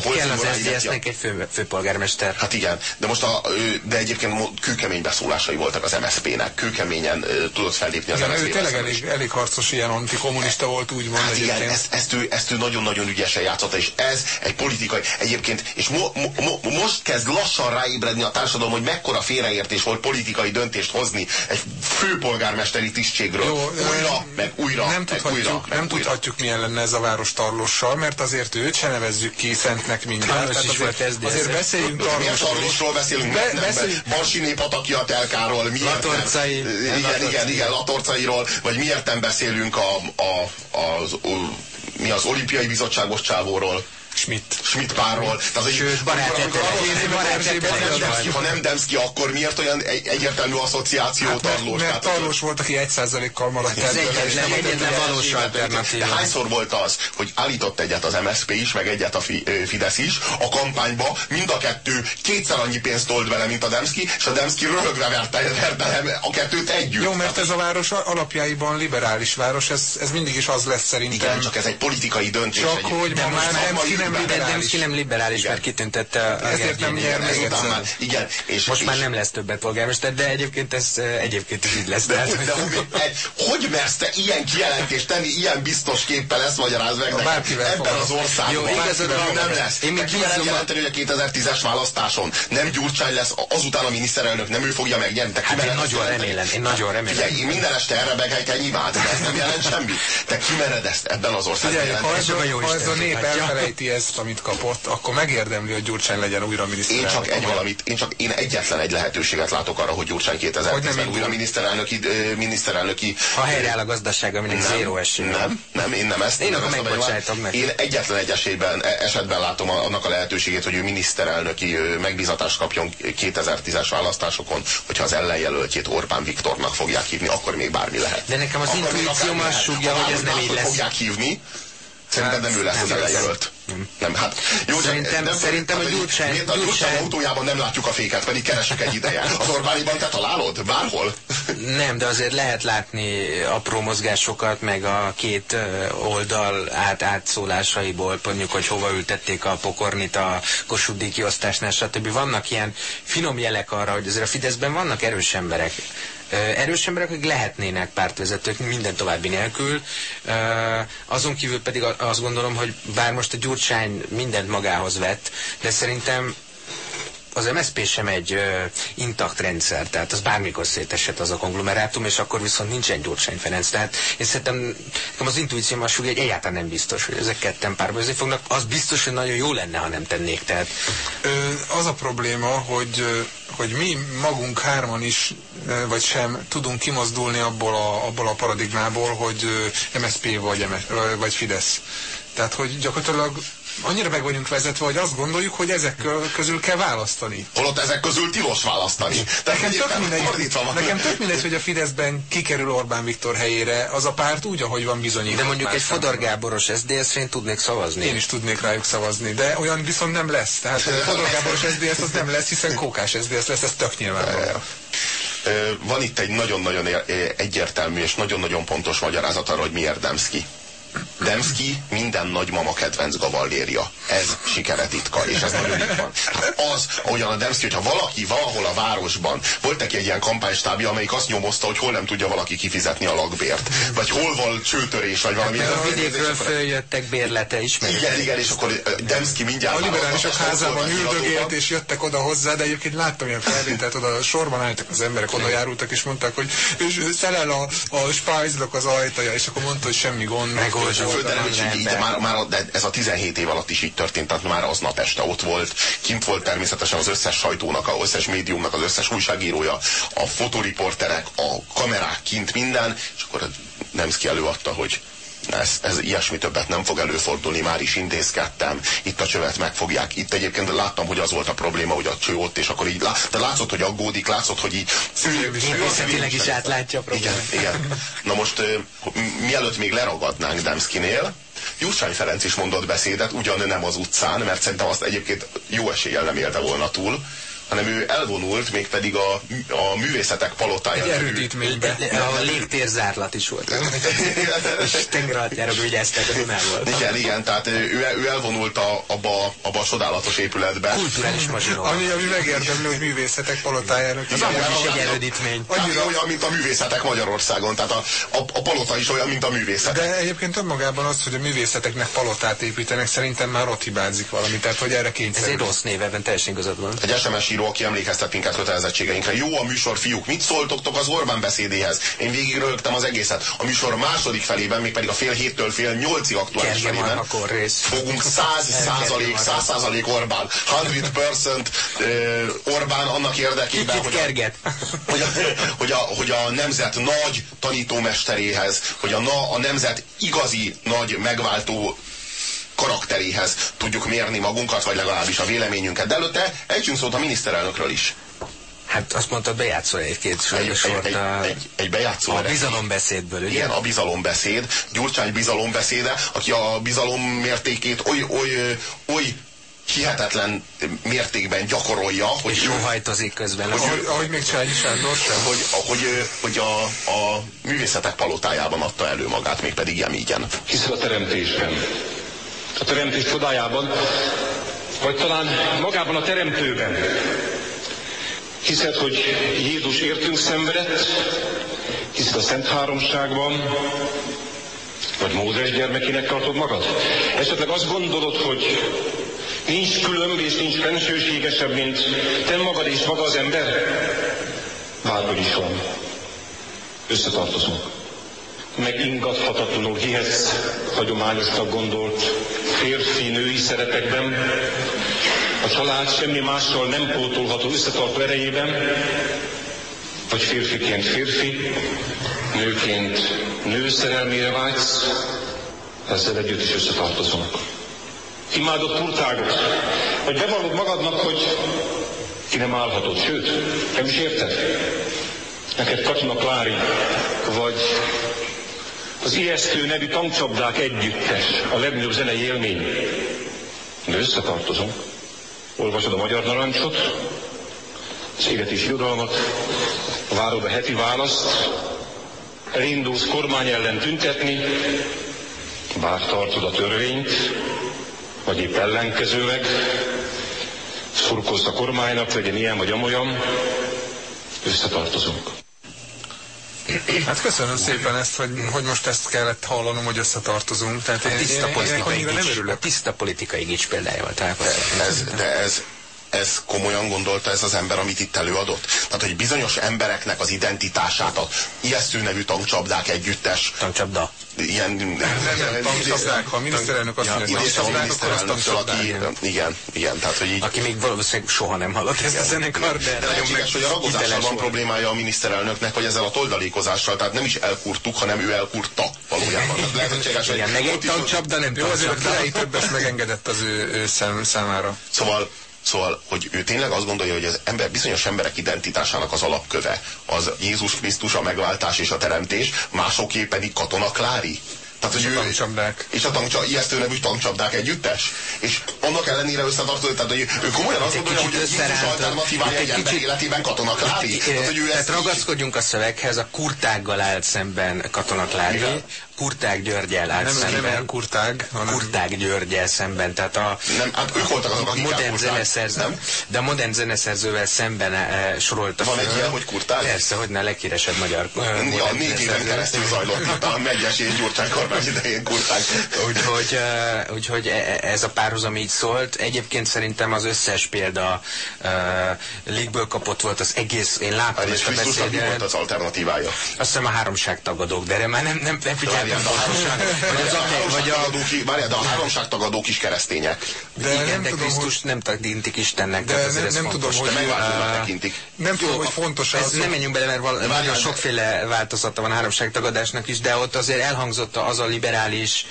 Hol Kell az SZDSZ-nek egy fő, főpolgármester Hát igen, de most a, de egyébként kőkemény beszólásai voltak az MSZP-nek, kőkeményen tudott fellépni az MSZP-nek. Ő tényleg elég, elég harcos, ilyen antikommunista volt, úgymond hát igen, ezt, ezt, ő, ezt ő nagyon-nagyon ügyesen játszotta, és ez egy politikai, egyébként, és mo, mo, mo, most kezd lassan ráébredni a társadalom, hogy mekkora félreértés volt politikai döntést hozni egy főpolgármesteri tisztségről. Jó, újra, meg újra, nem meg tudhatjuk, újra, meg nem újra. tudhatjuk, milyen lenne ez a város Tarlossal, mert azért őt se nevezzük ki szentnek mindjárt. Tehát azért, azért beszéljünk Tarlosról. Tarlósról beszélünk, Be, nem, beszéljünk. Barsi a telkáról, miért Latorcai. nem, igen, Latorcai. igen, igen, Latorcairól, vagy miért nem beszélünk a, a, az, a, mi az olimpiai bizottságos csávóról. Schmidt. Schmidt párról. Tehát, Sőt, Ha nem Demszki, akkor miért olyan egy, egyértelmű asszociáció hát, Tarlós? Mert Tarlós volt, aki egy százalékkal maradt Ez egyetlen, egyetlen valós alternatív. De hányszor volt az, hogy állított egyet az MSZP is, meg egyet a Fidesz is, a kampányba mind a kettő kétszer annyi pénzt tolt vele, mint a Demszki, és a Demszki röhögve verte a kettőt együtt. Jó, mert ez a város alapjaiban liberális város, ez, ez mindig is az lesz szerintem. Igen, csak ez egy politikai döntés. Csak hogy ma már Demszkinek nem De liberális. Demszki nem liberális, mert kitüntette a Ezért nem nyer meg már, igen, és, Most és, már nem lesz többet polgármester, de egyébként ez egyébként így lesz. De, Tehát, hogy, de hogy, egy- hogy mersz te ilyen kijelentést tenni, ilyen biztos képpel ezt magyaráz meg nekem Bárkivel ebben fogom. az országban? Jó, igazad van. nem lesz. Én még jelenteni, hogy a 2010-es választáson nem Gyurcsány lesz, azután a miniszterelnök, nem ő fogja megnyerni. Te Hát én nagyon remélem, én nagyon remélem. Figyelj, én minden este erre begejt egy nyilván, de ez nem jelent semmit. Te kimered ezt ebben az országban Figyelj, ha ez, a nép elfelejti ezt, amit kapott, akkor megérdemli, hogy Gyurcsány legyen újra Én miniszterelnök. csak egy valamit, én csak én egyetlen egy lehetőséget látok arra, hogy Gyurcsány Hogy nem 2010-ben indul. újra miniszterelnöki, miniszterelnöki ha helyreáll a gazdaság, aminek zéró esély. Nem, nem, én nem ezt. Én nem akkor megbocsájtom meg. Én egyetlen egy esélyben, e- esetben látom annak a lehetőségét, hogy ő miniszterelnöki ö, megbízatást kapjon 2010-es választásokon, hogyha az ellenjelöltjét Orbán Viktornak fogják hívni, akkor még bármi lehet. De nekem az intuícióm azt lehet. sugja, hogy ez nem így lesz. fogják hívni, Szerintem nem ő lesz nem az lesz. ellenjelölt. Nem, hát jó, Szerintem- nem, szerintem hát, a Gyurcsány- miért a Gyurcsány autójában nem látjuk a féket, pedig keresek egy ideje. Az Orbániban te találod? Bárhol? (laughs) Nem, de azért lehet látni apró mozgásokat, meg a két oldal át átszólásaiból, mondjuk, hogy hova ültették a pokornit a Kossuth díj kiosztásnál, stb. Vannak ilyen finom jelek arra, hogy azért a Fideszben vannak erős emberek. Erős emberek, akik lehetnének pártvezetők minden további nélkül. Azon kívül pedig azt gondolom, hogy bár most a Gyurcsány mindent magához vett, de szerintem az MSZP sem egy ö, intakt rendszer, tehát az bármikor szétesett az a konglomerátum, és akkor viszont nincsen Gyurcsány Ferenc. Tehát én szerintem nekem az intuícióm sugja, hogy egyáltalán nem biztos, hogy ezek ketten párbazni fognak. Az biztos, hogy nagyon jó lenne, ha nem tennék. Tehát Ö, az a probléma, hogy, hogy mi magunk hárman is, vagy sem tudunk kimozdulni abból a, abból a paradigmából, hogy MSZP vagy, vagy Fidesz. Tehát, hogy gyakorlatilag annyira meg vagyunk vezetve, hogy azt gondoljuk, hogy ezek kö- közül kell választani. Holott ezek közül tilos választani. De Nekem tök, mindegy, van. nekem tök mindegy, hogy a Fideszben kikerül Orbán Viktor helyére, az a párt úgy, ahogy van bizonyítva. de mondjuk egy Fodor. Gáboros SZDSZ-re én tudnék szavazni. Én is tudnék rájuk szavazni, de olyan viszont nem lesz. Tehát Fodor Gáboros SZDSZ az nem lesz, hiszen Kókás SZDSZ lesz, ez tök nyilvánvaló. Van itt egy nagyon-nagyon egyértelmű és nagyon-nagyon pontos magyarázat arra, hogy miért Demszki. Demszki minden nagymama kedvenc gavalléria. Ez sikere titka, és ez nagyon így van. Hát az, ahogyan a Demszki, hogyha valaki valahol a városban, volt neki egy ilyen kampánystábja, amelyik azt nyomozta, hogy hol nem tudja valaki kifizetni a lakbért, vagy hol van csőtörés, vagy valami. A vidékről följöttek bérlete is, meg Igen, igen, és akkor Demszki mindjárt... A liberálisok házában üldögélt, és jöttek oda hozzá, de egyébként láttam ilyen felvételt, oda sorban álltak az emberek, oda járultak, és mondták, hogy és szelel a, a spájzlok az ajtaja, és akkor mondta, hogy semmi gond. Így, ember. már, már, de ez a 17 év alatt is így történt, tehát már aznap este ott volt, kint volt természetesen az összes sajtónak, az összes médiumnak, az összes újságírója, a fotoriporterek, a kamerák kint, minden, és akkor Nemszki előadta, hogy ez, ez ilyesmi többet nem fog előfordulni, már is intézkedtem, itt a csövet megfogják. Itt egyébként láttam, hogy az volt a probléma, hogy a cső ott, és akkor így lá, de látszott, hogy aggódik, látszott, hogy így Gépészetileg is átlátja a igen, problémát. igen. Na most, mielőtt még leragadnánk Demszkinél, Gyurcsány Ferenc is mondott beszédet, ugyan nem az utcán, mert szerintem azt egyébként jó eséllyel nem élte volna túl, hanem ő elvonult, mégpedig a, a művészetek palotája. Egy erődítménybe. A légtérzárlat is volt. (laughs) És tengeralattjárók vigyázták a Dunával. Igen, igen, tehát ő, ő elvonult a, abba, abba a csodálatos épületbe. Kulturális mazsinó. Ami, ami megérdemli, hogy művészetek palotájának. Az amúgy is egy erődítmény. Annyira olyan, mint a művészetek Magyarországon, tehát a, a, a palota is olyan, mint a művészetek. De egyébként önmagában az, hogy a művészeteknek palotát építenek, szerintem már ott hibázik valami, tehát hogy erre Ez egy kényszerül. rossz név, ebben teljesen igazad van. Egy SMS író, aki emlékeztet minket kötelezettségeinkre. Jó a műsor, fiúk, mit szóltoktok az Orbán beszédéhez? Én végig rögtem az egészet. A műsor második felében, még pedig a fél héttől fél nyolcig aktuális Kerge felében fogunk száz százalék, száz százalék Orbán, 100% ö, Orbán annak érdekében, hogy a, hogy a, hogy, a, hogy a nemzet nagy tanítómesteréhez, hogy a, na, a nemzet igazi nagy megváltó karakteréhez tudjuk mérni magunkat, vagy legalábbis a véleményünket. De előtte ejtsünk szót a miniszterelnökről is. Hát azt mondtad, bejátszol egy-két Egy, egy, sort egy, a, egy, egy bejátszó a bizalombeszédből, ugye? Igen, a bizalombeszéd, Gyurcsány bizalombeszéde, aki a bizalom mértékét oly, oly, oly hihetetlen mértékben gyakorolja, hogy És sóhajtozik közben. Hogy Ahogy, ahogy még Csányi Sándor sem. hogy, hogy, hogy a, a művészetek palotájában adta elő magát, mégpedig ilyen ígyen. Hiszel a teremtésben. A teremtés csodájában, vagy talán magában a teremtőben. Hiszed, hogy Jézus értünk szenvedett, hiszed a Szent Háromságban, vagy Mózes gyermekének tartod magad? Esetleg azt gondolod, hogy nincs különb és nincs fensőségesebb, mint te magad és maga az ember? Bárhogy is van. Összetartozunk. Megingathatatlanul hihetsz hagyományosnak gondolt férfi-női szeretekben, a család semmi mással nem pótolható összetartó erejében, vagy férfiként férfi, nőként nő szerelmére vágysz, ezzel együtt is összetartozunk. Imádott kurtágot, vagy bevallod magadnak, hogy ki nem állhatod, sőt, nem is érted. Neked Katina Klári, vagy az ijesztő nevű tankcsapdák együttes, a legnagyobb zenei élmény. De összetartozunk. Olvasod a magyar narancsot, az égetési irodalmat, várod a heti választ, elindulsz kormány ellen tüntetni, bár tartod a törvényt, vagy épp ellenkezőleg, szurkolsz a kormánynak, legyen ilyen vagy amolyan, összetartozunk. Hát köszönöm szépen ezt, hogy, hogy most ezt kellett hallanom, hogy összetartozunk. Tehát A én, tiszta én, én, politikai én nem gics, a örülök. tiszta politikai gics példájával találkoztam. Ez, de ez, ez komolyan gondolta ez az ember, amit itt előadott? Tehát, hogy bizonyos embereknek az identitását a ijesztő nevű tankcsapdák együttes, Tankcsapda. ilyen... Nem, nem, tankcsapdák, ha a miniszterelnök azt mondja, hogy tankcsapdák, aki... Igen, igen, tehát, hogy így... Aki még valószínűleg soha nem hallott ezt a zenekar, de De nagyon lehetséges, hogy a ragozással van volt. problémája a miniszterelnöknek, vagy ezzel a toldalékozással, tehát nem is elkurtuk, hanem ő elkurta valójában. Tehát lehetséges, hogy Igen, meg egy tankcsapda nem Jó, azért a királyi többes megengedett az ő, ő szem, számára. Szóval, szóval, hogy ő tényleg azt gondolja, hogy az ember, bizonyos emberek identitásának az alapköve az Jézus Krisztus, a megváltás és a teremtés, másoké pedig Katona Klári. Tehát, hogy És a ő, tankcsapdák. és a tankcsa, ijesztő nevű tankcsapdák együttes. És annak ellenére összetartozott, tehát hogy ő komolyan azt gondolja, hogy a Jézus alternatívája egy Egy ember kicsit- életében Katona Klári. Tehát, hogy ő Tehát ezt ragaszkodjunk a szöveghez, a kurtággal állt szemben Katona Klári, Igen. Kurták Györgyel állt Nem, nem szemben. elkurtág, hanem Kurták Györgyel szemben, tehát a, Nem, hát ők voltak azok, a akik modern zeneszerző, nem? de a modern zeneszerzővel szemben e, sorolta Van egy ilyen, hogy Kurtág? Persze, hogy ne a leghíresebb magyar e, Ja, modern négy éven keresztül zajlott itt a Megyes és Gyurcsány kormány idején. Úgyhogy, eh, úgyhogy e- e- ez a párhuzam így szólt. Egyébként szerintem az összes példa uh, légből kapott volt az egész, én láttam és ezt a Krisztusnak mi volt beszédet. az alternatívája? Azt hiszem a háromságtagadók, de erre már nem, nem, nem figyeltem. Várjál, (laughs) de a háromság- Vagy a ate- vagy a, háromságtagadók i- várjál, de a háromságtagadók is keresztények. De igen, nem de tudom, Krisztus nem tekintik Istennek. De tehát nem- nem tudom, hogy- tekintik. nem tudom, hogy fontos Ez nem menjünk bele, mert val- nagyon sokféle változata van a háromságtagadásnak is, de ott azért elhangzott az a liberális,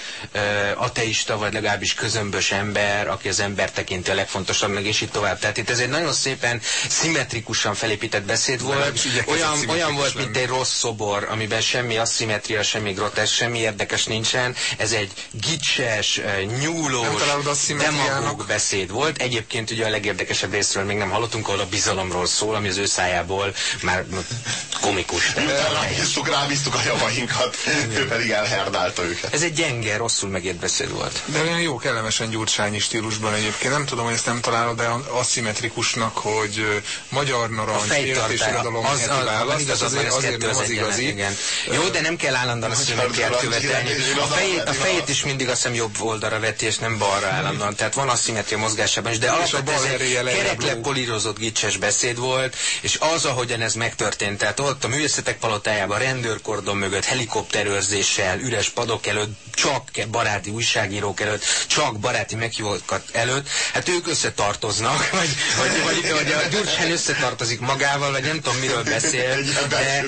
ateista, vagy legalábbis közömbös ember, aki az ember tekinti a legfontosabbnak, és így tovább. Tehát itt ez egy nagyon szépen szimmetrikusan felépített beszéd volt. Olyan, volt, mint egy rossz szobor, amiben semmi asszimetria, semmi grotesz, semmi érdekes nincsen. Ez egy gicses, Nem nyúlós, demagóg beszéd volt. Egyébként ugye a legérdekesebb részről még nem hallottunk, ahol a bizalomról szól, ami az ő szájából már komikus. Miután rábíztuk, rábíztuk a javainkat, ő pedig elherdálta őket. Ez egy gyenge, rosszul megért beszéd volt. De olyan jó, kellemesen gyurcsányi stílusban egyébként. Nem tudom, hogy ezt nem találod, de aszimmetrikusnak, hogy magyar narancs, élet és fejtartály, irodalom az, az, az, az nem az egyenlet, igazi. igen. Jó, de nem kell állandóan azt Magyar szimmetriát narancs, követelni. élet és A fejét, a fejét is mindig azt hiszem jobb oldalra veti, és nem balra állandóan. Tehát van asszimetria mozgásában is, de a alapvetően ez egy kerekle polírozott gicses beszéd volt, és az, ahogyan ez megtörtént, tehát ott a művészetek palotájában, rendőrkordon mögött, helikopterőrzéssel, üres padok előtt, csak baráti újságírók előtt, csak baráti meghívókat előtt, hát ők összetartoznak, (laughs) vagy, vagy, vagy, vagy a Gyurcsány összetartozik magával, vagy nem tudom miről beszél, de, de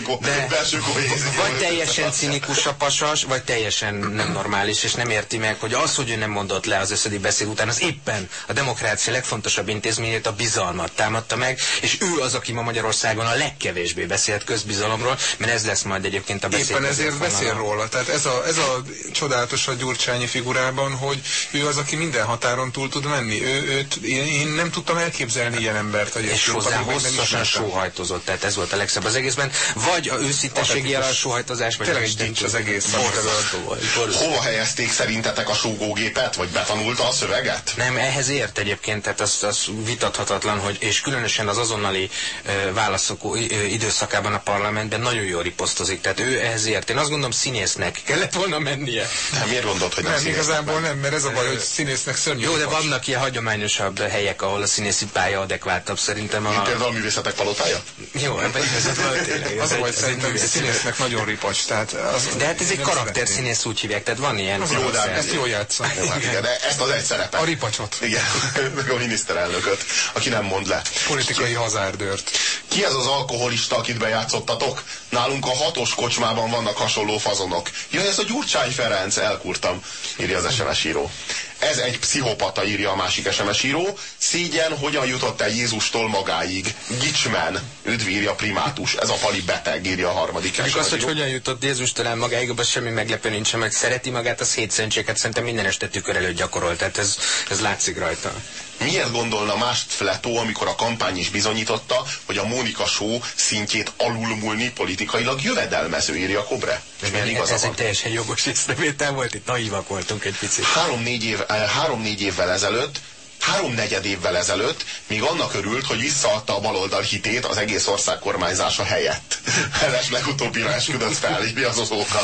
kohézió. vagy teljesen cinikus a pasas, vagy teljesen nem normális, és nem érti meg, hogy az, hogy ő nem mondott le az összedik beszéd után, az éppen a demokrácia legfontosabb intézményét, a bizalmat támadta meg, és ő az, aki ma Magyarországon a legkevésbé beszélt közbizalomról, mert ez lesz majd egyébként a beszéd. Éppen ezért beszél róla. Tehát ez a, ez a csodálatos a Gyurcsányi figurában, hogy ő az, aki minden határon túl tud menni. Ő, őt, én, én nem tudtam elképzelni ilyen embert és egyébként. hozzá hosszasan sóhajtozott, tehát ez volt a legszebb az egészben. Vagy a őszintességi jel a sóhajtozás, vagy Tényleg egy az egész. Vagy Borzasztó. Hova helyezték szerintetek a súgógépet, vagy betanulta a szöveget? Nem, ehhez ért egyébként, tehát az, az vitathatatlan, hogy, és különösen az azonnali uh, válaszok uh, időszakában a parlamentben nagyon jól riposztozik, tehát ő ehhez ért. Én azt gondolom színésznek kellett volna mennie. Nem, miért gondolod, hogy nem, nem igazából nem, mert ez a baj, hogy színésznek szörnyű. Jó, de vannak ilyen hagyományosabb helyek, ahol a színészi pálya adekváltabb szerintem. A... Mint például a művészetek palotája? Jó, ebben igazad van tényleg. Az a baj, szerintem színésznek nagyon ripacs. Tehát az, de hát ez egy karakterszínész úgy hívják, tehát van ilyen. Az jó, de ezt jól játszom. Igen, de ezt az egy szerepet. A ripacsot. Igen, (laughs) meg a miniszterelnököt, aki nem mond le. Politikai hazárdőrt. Ki ez az alkoholista, akit bejátszottatok? Nálunk a hatos kocsmában vannak hasonló fazonok. Ja, ez a Gyurcsány Ferenc, elkurtam, írja az SMS író. Ez egy pszichopata, írja a másik SMS író. Szégyen, hogyan jutott el Jézustól magáig? Gicsmen, üdvírja primátus. Ez a pali beteg, írja a harmadik SMS az, hogy hogyan jutott Jézustól el magáig, abban semmi meglepő nincs, mert szereti magát, az hétszentséget szerintem minden este tükör előtt gyakorol, tehát ez, ez látszik rajta. Miért gondolna mást Fletó, amikor a kampány is bizonyította, hogy a Mónika Show szintjét alulmúlni politikailag jövedelmező, írja Kobre? És milyen igaza Ez egy teljesen jogos észrevétel volt, itt naívak voltunk egy picit. Három-négy év, eh, három-négy évvel ezelőtt háromnegyed évvel ezelőtt még annak örült, hogy visszaadta a baloldal hitét az egész ország kormányzása helyett. Felesleg utóbbira esküdött fel, mi az az oka.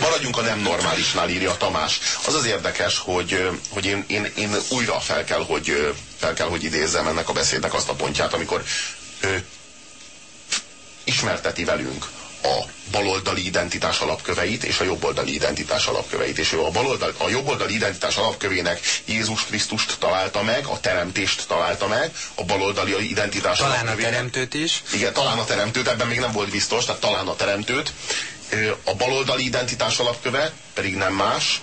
Maradjunk a nem normálisnál, írja Tamás. Az az érdekes, hogy, hogy én, én, én újra fel kell, hogy, fel kell, hogy idézzem ennek a beszédnek azt a pontját, amikor ö, ismerteti velünk a baloldali identitás alapköveit és a jobboldali identitás alapköveit. És ő a, baloldal, a jobboldali identitás alapkövének Jézus Krisztust találta meg, a teremtést találta meg, a baloldali identitás talán alapkövének. Talán a teremtőt is. Igen, talán a teremtőt, ebben még nem volt biztos, tehát talán a teremtőt. A baloldali identitás alapköve pedig nem más,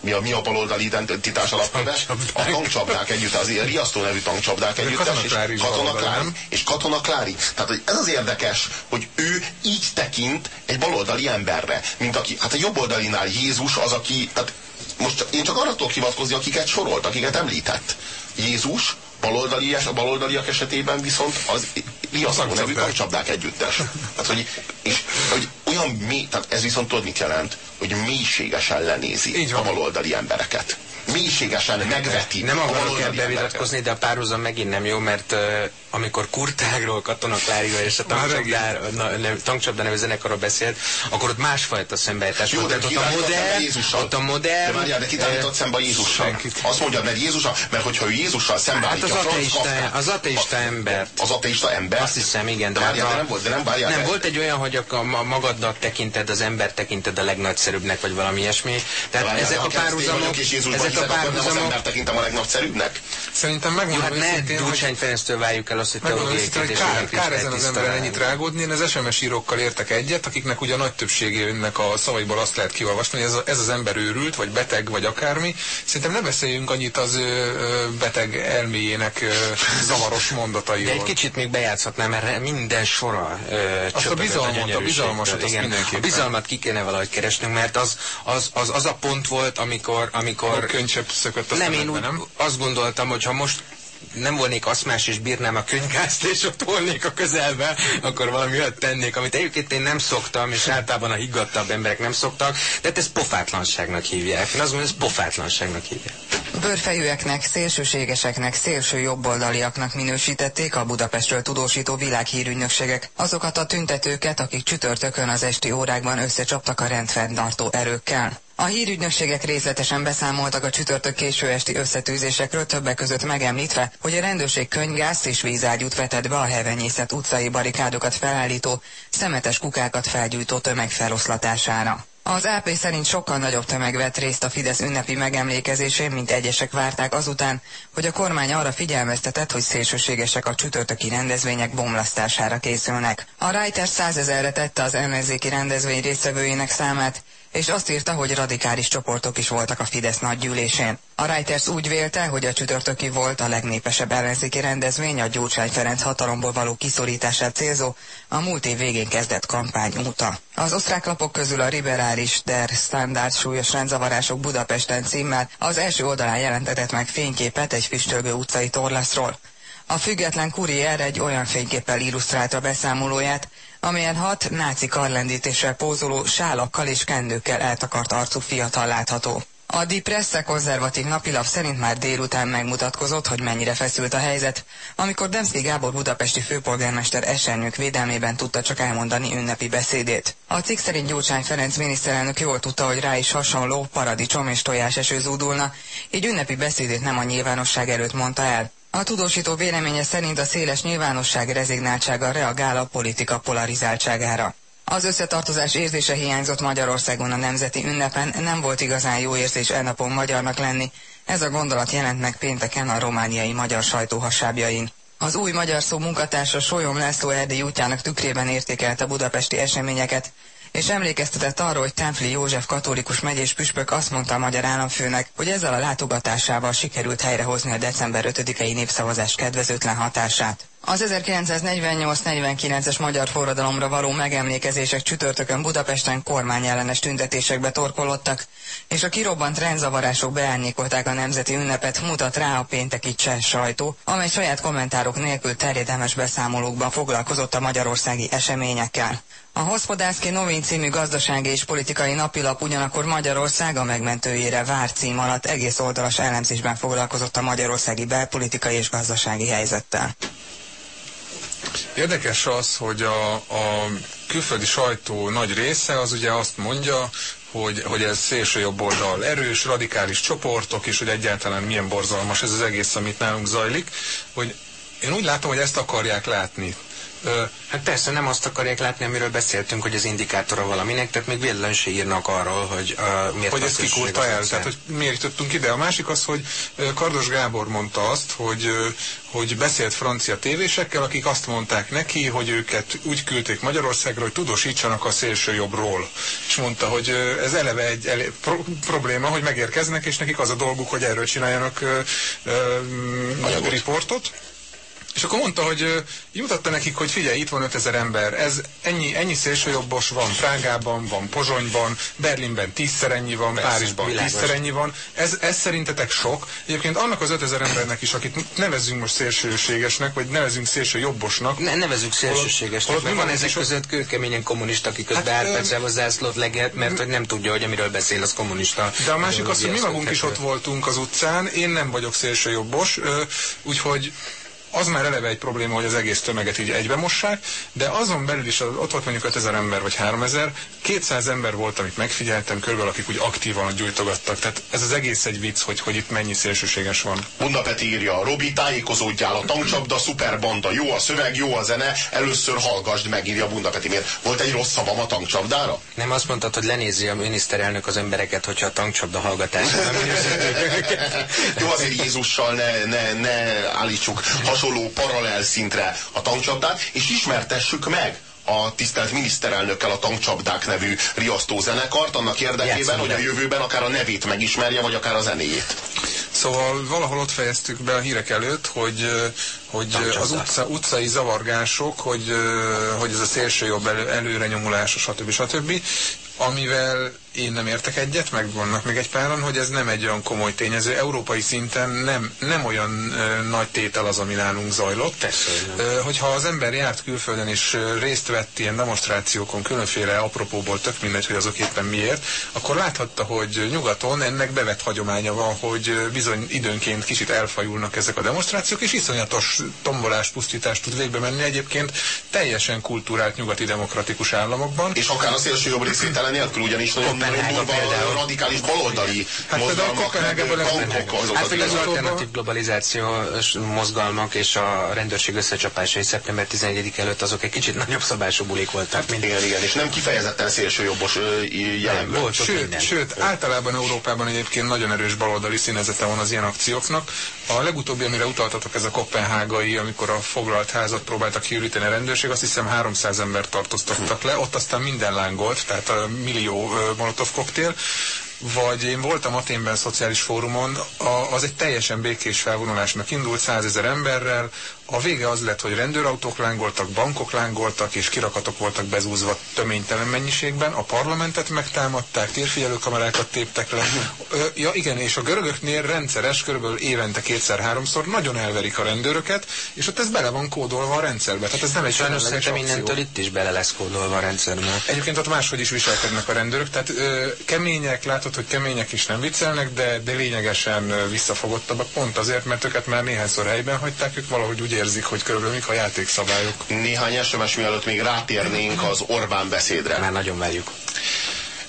mi a, mi a baloldali identitás alapköve? A tankcsapdák együtt, az riasztó nevű tankcsapdák együtt, és Katona Klári, és Katona Klári. Tehát hogy ez az érdekes, hogy ő így tekint egy baloldali emberre, mint aki, hát a jobboldalinál Jézus az, aki, tehát most én csak arra tudok hivatkozni, akiket sorolt, akiket említett. Jézus, baloldali, a baloldaliak esetében viszont az riasztó nevű tankcsapdák együttes. Tehát, hogy, és, hogy olyan mély, tehát ez viszont tudod mit jelent? Hogy mélységesen lenézi a baloldali embereket mélységesen megveti. Nem akarok ebbe bevitatkozni, de a párhuzam megint nem jó, mert uh, amikor Kurtágról, Katona Kláriról és a tankcsapda nevű zenekarról beszélt, akkor ott másfajta szembeállítás volt. Ott a modern, ott a modern... De várjál, de kitállított szembe Jézussal? Azt mondja, mert Jézussal, mert hogyha ő Jézussal szembeállítja hát az ateista, az ateista ember. Az ateista ember? Azt hiszem, igen. De, várjál, de nem volt, de nem várjál. Nem, volt egy olyan, hogy a magadnak tekinted, az ember tekinted a legnagyszerűbbnek, vagy valami ilyesmi. Tehát ezek a párhuzamok, ezek a párhuzamok... Az ember tekintem a legnagyszerűbbnek? Szerintem megmondom hát ne Gyurcsány Ferenctől várjuk el azt, hogy teológiai hogy kár, kár ezen az emberen ennyit rágódni. Én az SMS írókkal értek egyet, akiknek ugye a nagy többségének a szavaiból azt lehet kiolvasni, hogy ez, ez az ember őrült, vagy beteg, vagy akármi. Szerintem ne beszéljünk annyit az ö, beteg elméjének ö, zavaros mondatairól. De egy kicsit még bejátszhatnám, mert minden sora ö, Azt a bizalmat, a bizalmasat, azt mindenképpen. A bizalmat ki kéne valahogy keresnünk, mert az, az, az, az a pont volt, amikor... amikor a könycsepp szökött a nem, én úgy nem? azt gondoltam, hogy ha most nem volnék aszmás és bírnám a könyvgázt, és ott volnék a közelben, akkor valami olyat tennék, amit egyébként én nem szoktam, és általában a higgadtabb emberek nem szoktak, de hát ezt pofátlanságnak hívják. Én azt mondom, ezt pofátlanságnak hívják. Bőrfejűeknek, szélsőségeseknek, szélső jobboldaliaknak minősítették a Budapestről tudósító világhírügynökségek azokat a tüntetőket, akik csütörtökön az esti órákban összecsaptak a rendfenntartó erőkkel. A hírügynökségek részletesen beszámoltak a csütörtök késő esti összetűzésekről, többek között megemlítve, hogy a rendőrség könyvgázt és vízágyút vetett be a Hevenyészet utcai barikádokat felállító, szemetes kukákat felgyújtó tömeg feloszlatására. Az AP szerint sokkal nagyobb tömeg vett részt a Fidesz ünnepi megemlékezésén, mint egyesek várták azután, hogy a kormány arra figyelmeztetett, hogy szélsőségesek a csütörtöki rendezvények bomlasztására készülnek. A Reuters százezerre tette az ellenzéki rendezvény résztvevőinek számát, és azt írta, hogy radikális csoportok is voltak a Fidesz nagygyűlésén. A Reuters úgy vélte, hogy a csütörtöki volt a legnépesebb ellenzéki rendezvény a Gyurcsány Ferenc hatalomból való kiszorítását célzó, a múlt év végén kezdett kampány óta. Az osztrák lapok közül a liberális Der Standard súlyos rendzavarások Budapesten címmel az első oldalán jelentetett meg fényképet egy füstölgő utcai torlaszról. A független kurier egy olyan fényképpel illusztrálta beszámolóját, amelyen hat náci karlendítéssel pózoló sálakkal és kendőkkel eltakart arcú fiatal látható. A Die Presse konzervatív napilap szerint már délután megmutatkozott, hogy mennyire feszült a helyzet, amikor Demszki Gábor budapesti főpolgármester esernyők védelmében tudta csak elmondani ünnepi beszédét. A cikk szerint Gyurcsány Ferenc miniszterelnök jól tudta, hogy rá is hasonló paradicsom és tojás eső zúdulna, így ünnepi beszédét nem a nyilvánosság előtt mondta el. A tudósító véleménye szerint a széles nyilvánosság rezignáltsága reagál a politika polarizáltságára. Az összetartozás érzése hiányzott Magyarországon a nemzeti ünnepen, nem volt igazán jó érzés elnapon magyarnak lenni. Ez a gondolat jelent meg pénteken a romániai magyar sajtó hasábjain. Az új magyar szó munkatársa Solyom László Erdély útjának tükrében értékelte budapesti eseményeket, és emlékeztetett arra, hogy Temfli József katolikus megyés püspök azt mondta a magyar államfőnek, hogy ezzel a látogatásával sikerült helyrehozni a december 5-i népszavazás kedvezőtlen hatását. Az 1948-49-es magyar forradalomra való megemlékezések csütörtökön Budapesten kormányellenes tüntetésekbe torkolottak, és a kirobbant rendzavarások beárnyékolták a nemzeti ünnepet, mutat rá a pénteki cseh sajtó, amely saját kommentárok nélkül terjedelmes beszámolókban foglalkozott a magyarországi eseményekkel. A Hospodászki Novin című gazdasági és politikai napilap ugyanakkor Magyarország a megmentőjére vár cím alatt egész oldalas elemzésben foglalkozott a magyarországi belpolitikai és gazdasági helyzettel. Érdekes az, hogy a, a külföldi sajtó nagy része az ugye azt mondja, hogy, hogy ez szélső jobb oldal erős, radikális csoportok, és hogy egyáltalán milyen borzalmas ez az egész, amit nálunk zajlik, hogy én úgy látom, hogy ezt akarják látni. Hát persze nem azt akarják látni, amiről beszéltünk, hogy az indikátora valaminek, tehát még véletlenül se írnak arról, hogy uh, miért Hogy ez kikurta el, tehát hogy miért jutottunk ide. A másik az, hogy Kardos Gábor mondta azt, hogy, hogy beszélt francia tévésekkel, akik azt mondták neki, hogy őket úgy küldték Magyarországra, hogy tudósítsanak a szélső jobbról. És mondta, hogy ez eleve egy elé, pro, probléma, hogy megérkeznek, és nekik az a dolguk, hogy erről csináljanak uh, uh, riportot. És akkor mondta, hogy mutatta nekik, hogy figyelj, itt van 5000 ember, ez ennyi, ennyi szélsőjobbos van Prágában, van Pozsonyban, Berlinben tízszer ennyi van, Persze, Párizsban világos. tízszer ennyi van. Ez, ez szerintetek sok. Egyébként annak az 5000 embernek is, akit nevezünk most szélsőségesnek, vagy nevezünk szélsőjobbosnak. Ne, nevezünk szélsőségesnek, holott van ezek között kőkeményen kommunista, aki közben hát, Árpácsáv a zászlót leget, mert hogy nem tudja, hogy amiről beszél, az kommunista. De a másik az, hogy mi magunk is ott voltunk az utcán, én nem vagyok szélsőjobbos, úgyhogy az már eleve egy probléma, hogy az egész tömeget így egybe mossák, de azon belül is ott volt mondjuk 5000 ember vagy 3000, 200 ember volt, amit megfigyeltem, körülbelül akik úgy aktívan gyújtogattak. Tehát ez az egész egy vicc, hogy, hogy itt mennyi szélsőséges van. Bunda Peti írja, Robi, tájékozódjál, a tankcsapda, szuperbanda, jó a szöveg, jó a zene, először hallgasd meg, írja Bunda Peti. Miért? Volt egy rossz szavam a tankcsapdára? Nem azt mondtad, hogy lenézi a miniszterelnök az embereket, hogyha a tankcsapda hallgatás. (laughs) jó, azért Jézussal ne, ne, ne állítsuk hasonló (laughs) paralel szintre a tankcsapdát, és ismertessük meg a tisztelt miniszterelnökkel a Tankcsapdák nevű riasztó zenekart, annak érdekében, Játszom, hogy a jövőben akár a nevét megismerje, vagy akár a zenéjét. Szóval valahol ott fejeztük be a hírek előtt, hogy, hogy az utca, utcai zavargások, hogy, hogy ez a szélső jobb elő, előre nyomulása, stb. stb. Amivel én nem értek egyet, meg vannak még egy páran, hogy ez nem egy olyan komoly tényező. Európai szinten nem, nem olyan ö, nagy tétel az, ami nálunk zajlott. Persze, ö, hogyha az ember járt külföldön és ö, részt vett ilyen demonstrációkon, különféle apropóból, tök mindegy, hogy azok éppen miért, akkor láthatta, hogy nyugaton ennek bevett hagyománya van, hogy bizony időnként kicsit elfajulnak ezek a demonstrációk, és iszonyatos tombolást, pusztítást tud végbe menni egyébként teljesen kultúrált nyugati demokratikus államokban. És akár a szélső jobb részvétele nélkül ugyanis nagyon például. Radikális baloldali hát mozgalmak, Hát vagy az alternatív globalizációs mozgalmak és a rendőrség összecsapásai szeptember 11 előtt azok egy kicsit nagyobb szabású bulik voltak. Hát, mindig igen, és nem kifejezetten szélsőjobbos jelenben. Volt sőt, sőt, általában Európában egyébként nagyon erős baloldali színezete van az ilyen akcióknak. A legutóbbi, amire utaltatok, ez a kopenhágai, amikor a foglalt házat próbáltak kiüríteni a rendőrség, azt hiszem 300 ember tartóztattak le, ott aztán minden lángolt, tehát a millió molotov koktél, vagy én voltam Aténben szociális fórumon, a, az egy teljesen békés felvonulásnak indult, százezer emberrel, a vége az lett, hogy rendőrautók lángoltak, bankok lángoltak, és kirakatok voltak bezúzva töménytelen mennyiségben, a parlamentet megtámadták, térfigyelőkamerákat téptek le. Ö, ja igen, és a görögöknél rendszeres, körülbelül évente kétszer-háromszor nagyon elverik a rendőröket, és ott ez bele van kódolva a rendszerbe. Tehát ez nem egy Sajnos szerintem akció. innentől itt is bele lesz kódolva a rendszerbe. Egyébként ott máshogy is viselkednek a rendőrök, tehát ö, kemények, látod, hogy kemények is nem viccelnek, de, de lényegesen visszafogottabbak, pont azért, mert őket már néhányszor helyben hagyták, ők valahogy úgy érzik, hogy körülbelül mik a játékszabályok. Néhány SMS mielőtt még rátérnénk az Orbán beszédre. Már nagyon várjuk.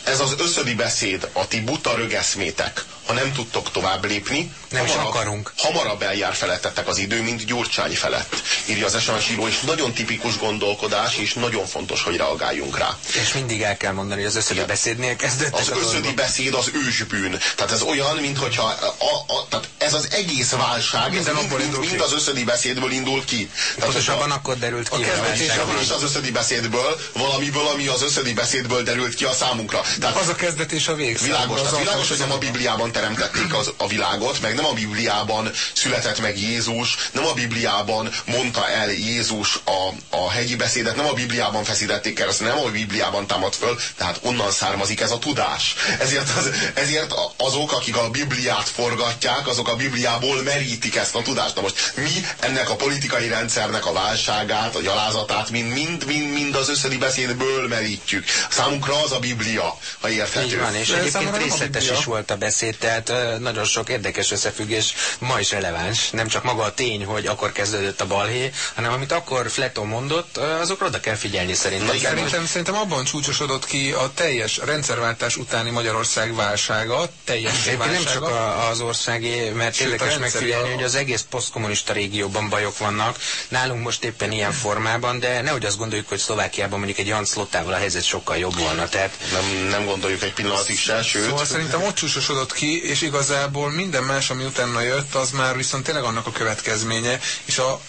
Ez az összödi beszéd, a ti buta rögeszmétek. Ha nem tudtok tovább lépni, Nem is akarunk. Hamarabb eljár felettetek az idő, mint Gyurcsány felett. Írja az SMS író, és nagyon tipikus gondolkodás, és nagyon fontos, hogy reagáljunk rá. És mindig el kell mondani, hogy az összödi beszédnél kezdődtek Az a összödi dolgok. beszéd az ősbűn. Tehát ez olyan, mintha a, a, tehát ez az egész válság, ez Minden mind, abból mind, mind ki. az összödi beszédből indul ki. Tehát, Pontosabban hogyha- akkor derült ki, A kezdetés a van. és az összödi beszédből, valamiből, ami az összödi beszédből derült ki a számunkra. Tehát Az a kezdet és a végszám. Világos, az tehát világos, hogy nem a Bibliában teremtették az, a világot, meg nem a Bibliában született meg Jézus, nem a Bibliában mondta el Jézus a, a hegyi beszédet, nem a Bibliában feszítették keresztre, nem a Bibliában támad föl, tehát onnan származik ez a tudás. Ezért, az, ezért azok, akik a Bibliát forgatják, azok a Bibliából merítik ezt a tudást. Na most mi ennek a politikai rendszernek a válságát, a gyalázatát mind, mind, mind, mind az összedi beszédből merítjük. Számunkra az a Biblia, ha érthető. Így van, és De egyébként részletes is volt a beszéd, tehát nagyon sok érdekes összefüggés ma is releváns. Nem csak maga a tény, hogy akkor kezdődött a balhé, hanem amit akkor Fleto mondott, azokra oda kell figyelni szerintem. Igen, Szerintem, szerintem abban csúcsosodott ki a teljes rendszerváltás utáni Magyarország válsága, teljes Egyébként nem csak válsága. a, az országé, mert érdekes megfigyelni, a- hogy az egész posztkommunista régióban bajok vannak. Nálunk most éppen ilyen formában, de nehogy azt gondoljuk, hogy Szlovákiában mondjuk egy Jan Szlotával a helyzet sokkal jobb volna. Tehát Nem, nem gondoljuk egy pillanatig se, sőt. Szóval szerintem ott csúcsosodott ki, és igazából minden más, ami utána jött, az már viszont tényleg annak a következménye, és a,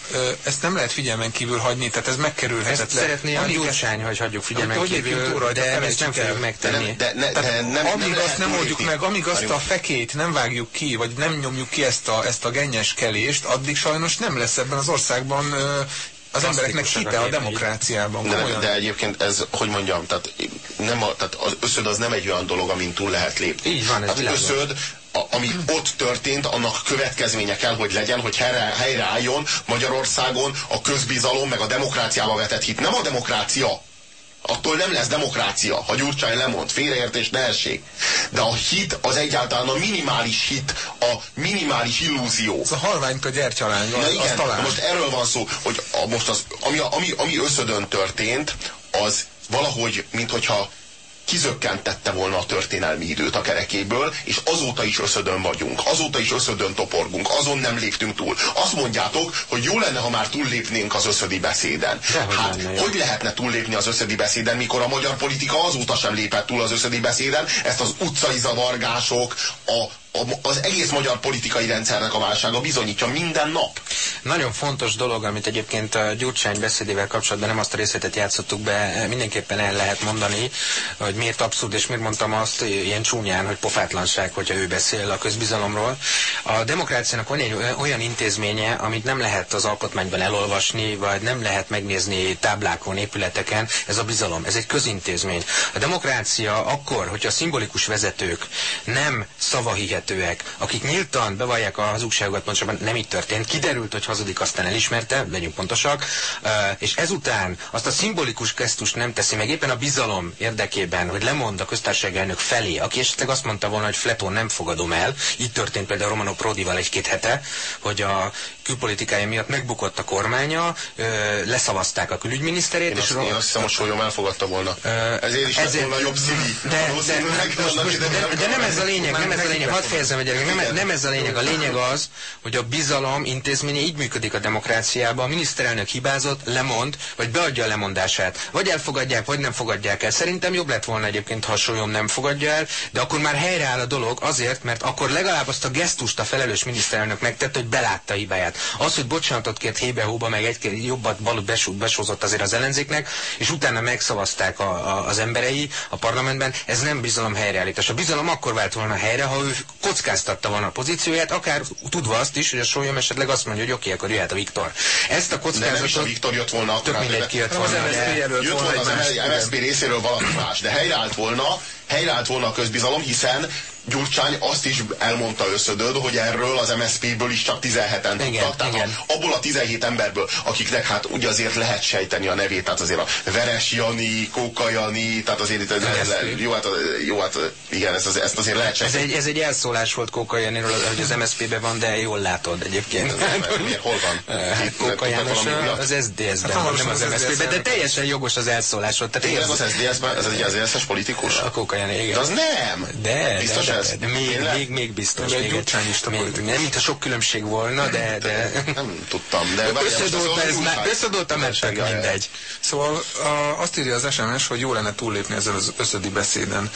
ezt nem lehet figyelmen kívül hagyni, tehát ez megkerülhetetlen. ezt szeretné a Gyurcsány, hogy hagyjuk figyelmen Hogy kívül, rajta, de ezt nem fogjuk megtenni. De, ne, Tehát de nem, amíg nem azt nem oldjuk meg, amíg azt a fekét nem vágjuk ki, vagy nem nyomjuk ki ezt a, ezt a gennyes kelést, addig sajnos nem lesz ebben az országban az embereknek hite a demokráciában. De, komolyan. de egyébként ez, hogy mondjam, tehát, nem a, tehát az összöd az nem egy olyan dolog, amin túl lehet lépni. Így van, ez tehát összöd, a, ami ott történt, annak következménye kell, hogy legyen, hogy helyre, helyreálljon Magyarországon a közbizalom, meg a demokráciába vetett hit. Nem a demokrácia, attól nem lesz demokrácia, ha Gyurcsány lemond, félreértés ne essék. De a hit az egyáltalán a minimális hit, a minimális illúzió. Ez a halványt a gyertyalány, Na az, igen, az talán. most erről van szó, hogy a, most az, ami, ami, ami összödön történt, az valahogy, minthogyha kizökkentette volna a történelmi időt a kerekéből, és azóta is összödön vagyunk, azóta is összödön toporgunk, azon nem léptünk túl. Azt mondjátok, hogy jó lenne, ha már túllépnénk az összödi beszéden. Dehogy hát, lenne hogy lehetne túllépni az összödi beszéden, mikor a magyar politika azóta sem lépett túl az összödi beszéden, ezt az utcai zavargások, a, az egész magyar politikai rendszernek a válsága bizonyítja minden nap. Nagyon fontos dolog, amit egyébként a Gyurcsány beszédével kapcsolatban nem azt a részletet játszottuk be, mindenképpen el lehet mondani, hogy miért abszurd, és miért mondtam azt ilyen csúnyán, hogy pofátlanság, hogyha ő beszél a közbizalomról. A demokráciának van egy olyan intézménye, amit nem lehet az alkotmányban elolvasni, vagy nem lehet megnézni táblákon, épületeken, ez a bizalom, ez egy közintézmény. A demokrácia akkor, hogyha a szimbolikus vezetők nem szavahihetőek, akik nyíltan bevallják a hazugságokat, pontosabban nem így történt, kiderült, hogy hazudik, aztán elismerte, legyünk pontosak, és ezután azt a szimbolikus gesztust nem teszi meg. Éppen a bizalom érdekében, hogy lemond a köztársaság elnök felé, aki esetleg azt mondta volna, hogy Fletón nem fogadom el, így történt például Romano Prodival egy-két hete, hogy a külpolitikája miatt megbukott a kormánya, leszavazták a külügyminiszterét, Én és azt, Ro- én azt hiszem, hogy Solyom elfogadta volna. Ö, ezért is lett ezért- volna jobb szívi. de, de, annak most, idején, de, amikor de nem ez a lényeg, nem ez a lényeg, hadd fejezem meg gyerekek, nem, Igen. nem ez a lényeg, a lényeg az, hogy a bizalom intézménye így működik a demokráciában, a miniszterelnök hibázott, lemond, vagy beadja a lemondását. Vagy elfogadják, vagy nem fogadják el. Szerintem jobb lett volna egyébként, ha a Solyom nem fogadja el, de akkor már helyreáll a dolog azért, mert akkor legalább azt a gesztust a felelős miniszterelnök megtette, hogy belátta a hibáját. Az, hogy bocsánatot kért hébe-hóba, meg egy jobbat balut besút, besózott azért az ellenzéknek, és utána megszavazták a, a, az emberei a parlamentben, ez nem bizalom helyreállítás. A bizalom akkor vált volna helyre, ha ő kockáztatta volna a pozícióját, akár tudva azt is, hogy a sólyom esetleg azt mondja, hogy oké, akkor jöhet a Viktor. Ezt a kockázatot... nem is a Viktor jött volna akkor. Tök mindegy ki jött volna. Az MSZP jelölt jött volna volna az MSZP részéről valami más, de helyreállt volna, helyreállt volna a közbizalom, hiszen Gyurcsány azt is elmondta összödöd, hogy erről az MSZP-ből is csak 17-en tudtak. Tehát igen. A, abból a 17 emberből, akiknek hát ugye azért lehet sejteni a nevét, tehát azért a Veres Jani, Kóka Jani, tehát azért itt, MSZP. jó, hát, jó, hát igen, ezt, az- ezt azért lehet Ez sejteni. egy, ez egy elszólás volt Kóka Janiról, hogy az MSZP-be van, de jól látod egyébként. Miért, hol van? (laughs) Itt Kóka János az SDS-ben, Hát nem az, az MSZP-ben, de teljesen jogos az elszólásod. Tehát Tényleg az SZDSZ-ben, ez egy SZDSZ-es politikus? a Kóka Jani, igen. De az nem! De, Biztos ez? de, még, még, még biztos. De egy még, gyurcsányista még, politikus. Nem, mintha sok különbség volna, de, de Nem tudtam, de... összedolta, ez már, összedolta, újság- mindegy. Szóval azt írja az SMS, hogy jó lenne túllépni ezzel az összödi beszéden.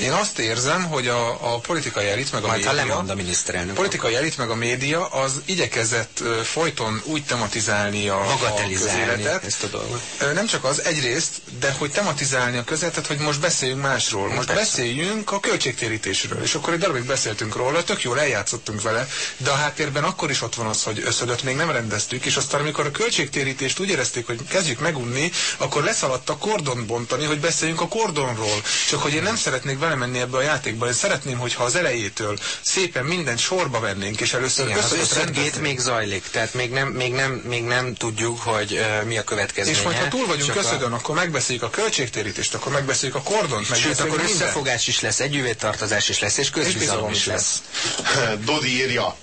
Én azt érzem, hogy a, a politikai elit meg a Majd média... lemond a miniszterelnök. politikai elit meg a média az igyekezett folyton úgy tematizálni a, a közéletet. ezt a dolgot. Nem csak az egyrészt, de hogy tematizálni a közéletet, hogy most beszéljünk másról. Most Persze. beszéljünk a költségtérítésről. És akkor egy darabig beszéltünk róla, tök jól eljátszottunk vele, de a háttérben akkor is ott van az, hogy összödött még nem rendeztük, és aztán amikor a költségtérítést úgy érezték, hogy kezdjük megunni, akkor leszaladt a kordont bontani, hogy beszéljünk a kordonról. Csak hogy én nem szeretnék belemenni ebbe a játékba, én szeretném, hogyha az elejétől szépen mindent sorba vennénk, és először Igen, az rendezni. még zajlik, tehát még nem, még nem, még nem tudjuk, hogy uh, mi a következménye. És majd, ha túl vagyunk Csak a- akkor megbeszéljük a költségtérítést, akkor megbeszéljük a kordont, Sőt, megbeszéljük akkor mindent. összefogás is lesz, együtttartozás is lesz, és közbizalom is lesz. Dodi írja.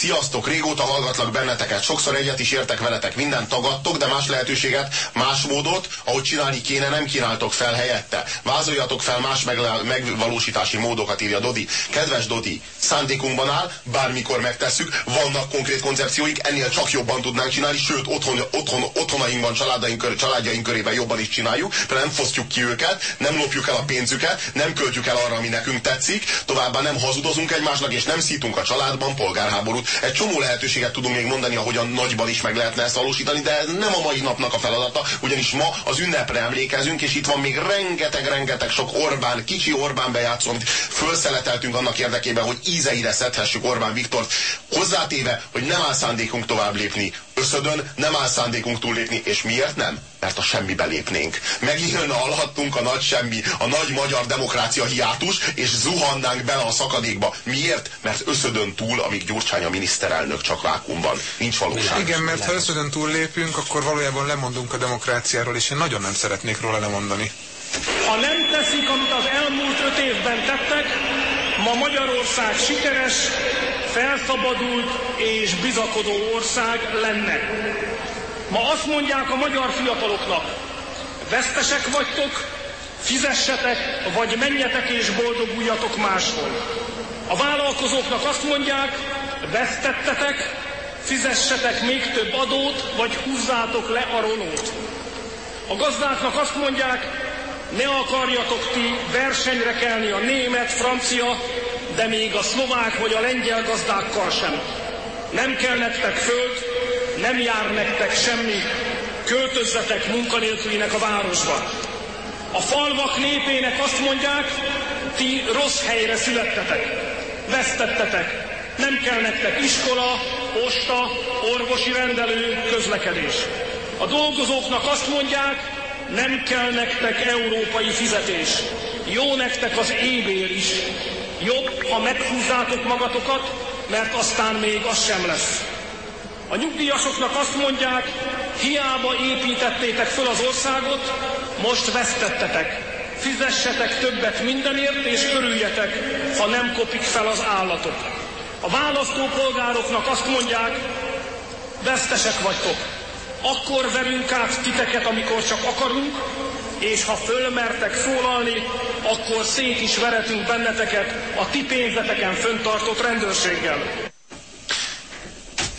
Sziasztok, régóta hallgatlak benneteket, sokszor egyet is értek veletek, mindent tagadtok, de más lehetőséget, más módot, ahogy csinálni kéne, nem kínáltok fel helyette. Vázoljatok fel más megvalósítási módokat, írja Dodi. Kedves Dodi, szándékunkban áll, bármikor megtesszük, vannak konkrét koncepcióik, ennél csak jobban tudnánk csinálni, sőt, otthon, otthon, otthonainkban, családaink, kör, családjaink körében jobban is csináljuk, de nem fosztjuk ki őket, nem lopjuk el a pénzüket, nem költjük el arra, ami nekünk tetszik, továbbá nem hazudozunk egymásnak, és nem szítunk a családban polgárháborút. Egy csomó lehetőséget tudunk még mondani, ahogyan nagyban is meg lehetne ezt valósítani, de ez nem a mai napnak a feladata, ugyanis ma az ünnepre emlékezünk, és itt van még rengeteg-rengeteg sok Orbán, kicsi Orbán bejátszó, amit felszeleteltünk annak érdekében, hogy ízeire szedhessük Orbán Viktort, hozzátéve, hogy nem áll szándékunk tovább lépni. Összödön nem áll szándékunk túllépni, és miért nem? Mert a semmibe lépnénk. Megint alhattunk a nagy semmi, a nagy magyar demokrácia hiátus, és zuhannánk bele a szakadékba. Miért? Mert összödön túl, amíg Gyurcsány a miniszterelnök csak vákumban. Nincs valóság. Igen, mert ha összödön túllépünk, akkor valójában lemondunk a demokráciáról, és én nagyon nem szeretnék róla lemondani. Ha nem teszik, amit az elmúlt öt évben tettek, ma Magyarország sikeres, felszabadult és bizakodó ország lenne. Ma azt mondják a magyar fiataloknak, vesztesek vagytok, fizessetek, vagy menjetek és boldoguljatok máshol. A vállalkozóknak azt mondják, vesztettetek, fizessetek még több adót, vagy húzzátok le a rolót. A gazdáknak azt mondják, ne akarjatok ti versenyre kelni a német, francia, de még a szlovák vagy a lengyel gazdákkal sem. Nem kell nektek föld, nem jár nektek semmi, költözzetek munkanélkülinek a városba. A falvak népének azt mondják, ti rossz helyre születtetek, vesztettetek, nem kell nektek iskola, posta, orvosi rendelő, közlekedés. A dolgozóknak azt mondják, nem kell nektek európai fizetés. Jó nektek az ébér is. Jobb, ha meghúzzátok magatokat, mert aztán még az sem lesz. A nyugdíjasoknak azt mondják, hiába építettétek föl az országot, most vesztettetek. Fizessetek többet mindenért, és örüljetek, ha nem kopik fel az állatok. A választópolgároknak azt mondják, vesztesek vagytok. Akkor verünk át titeket, amikor csak akarunk, és ha fölmertek szólalni, akkor szét is veretünk benneteket a ti pénzeteken föntartott rendőrséggel.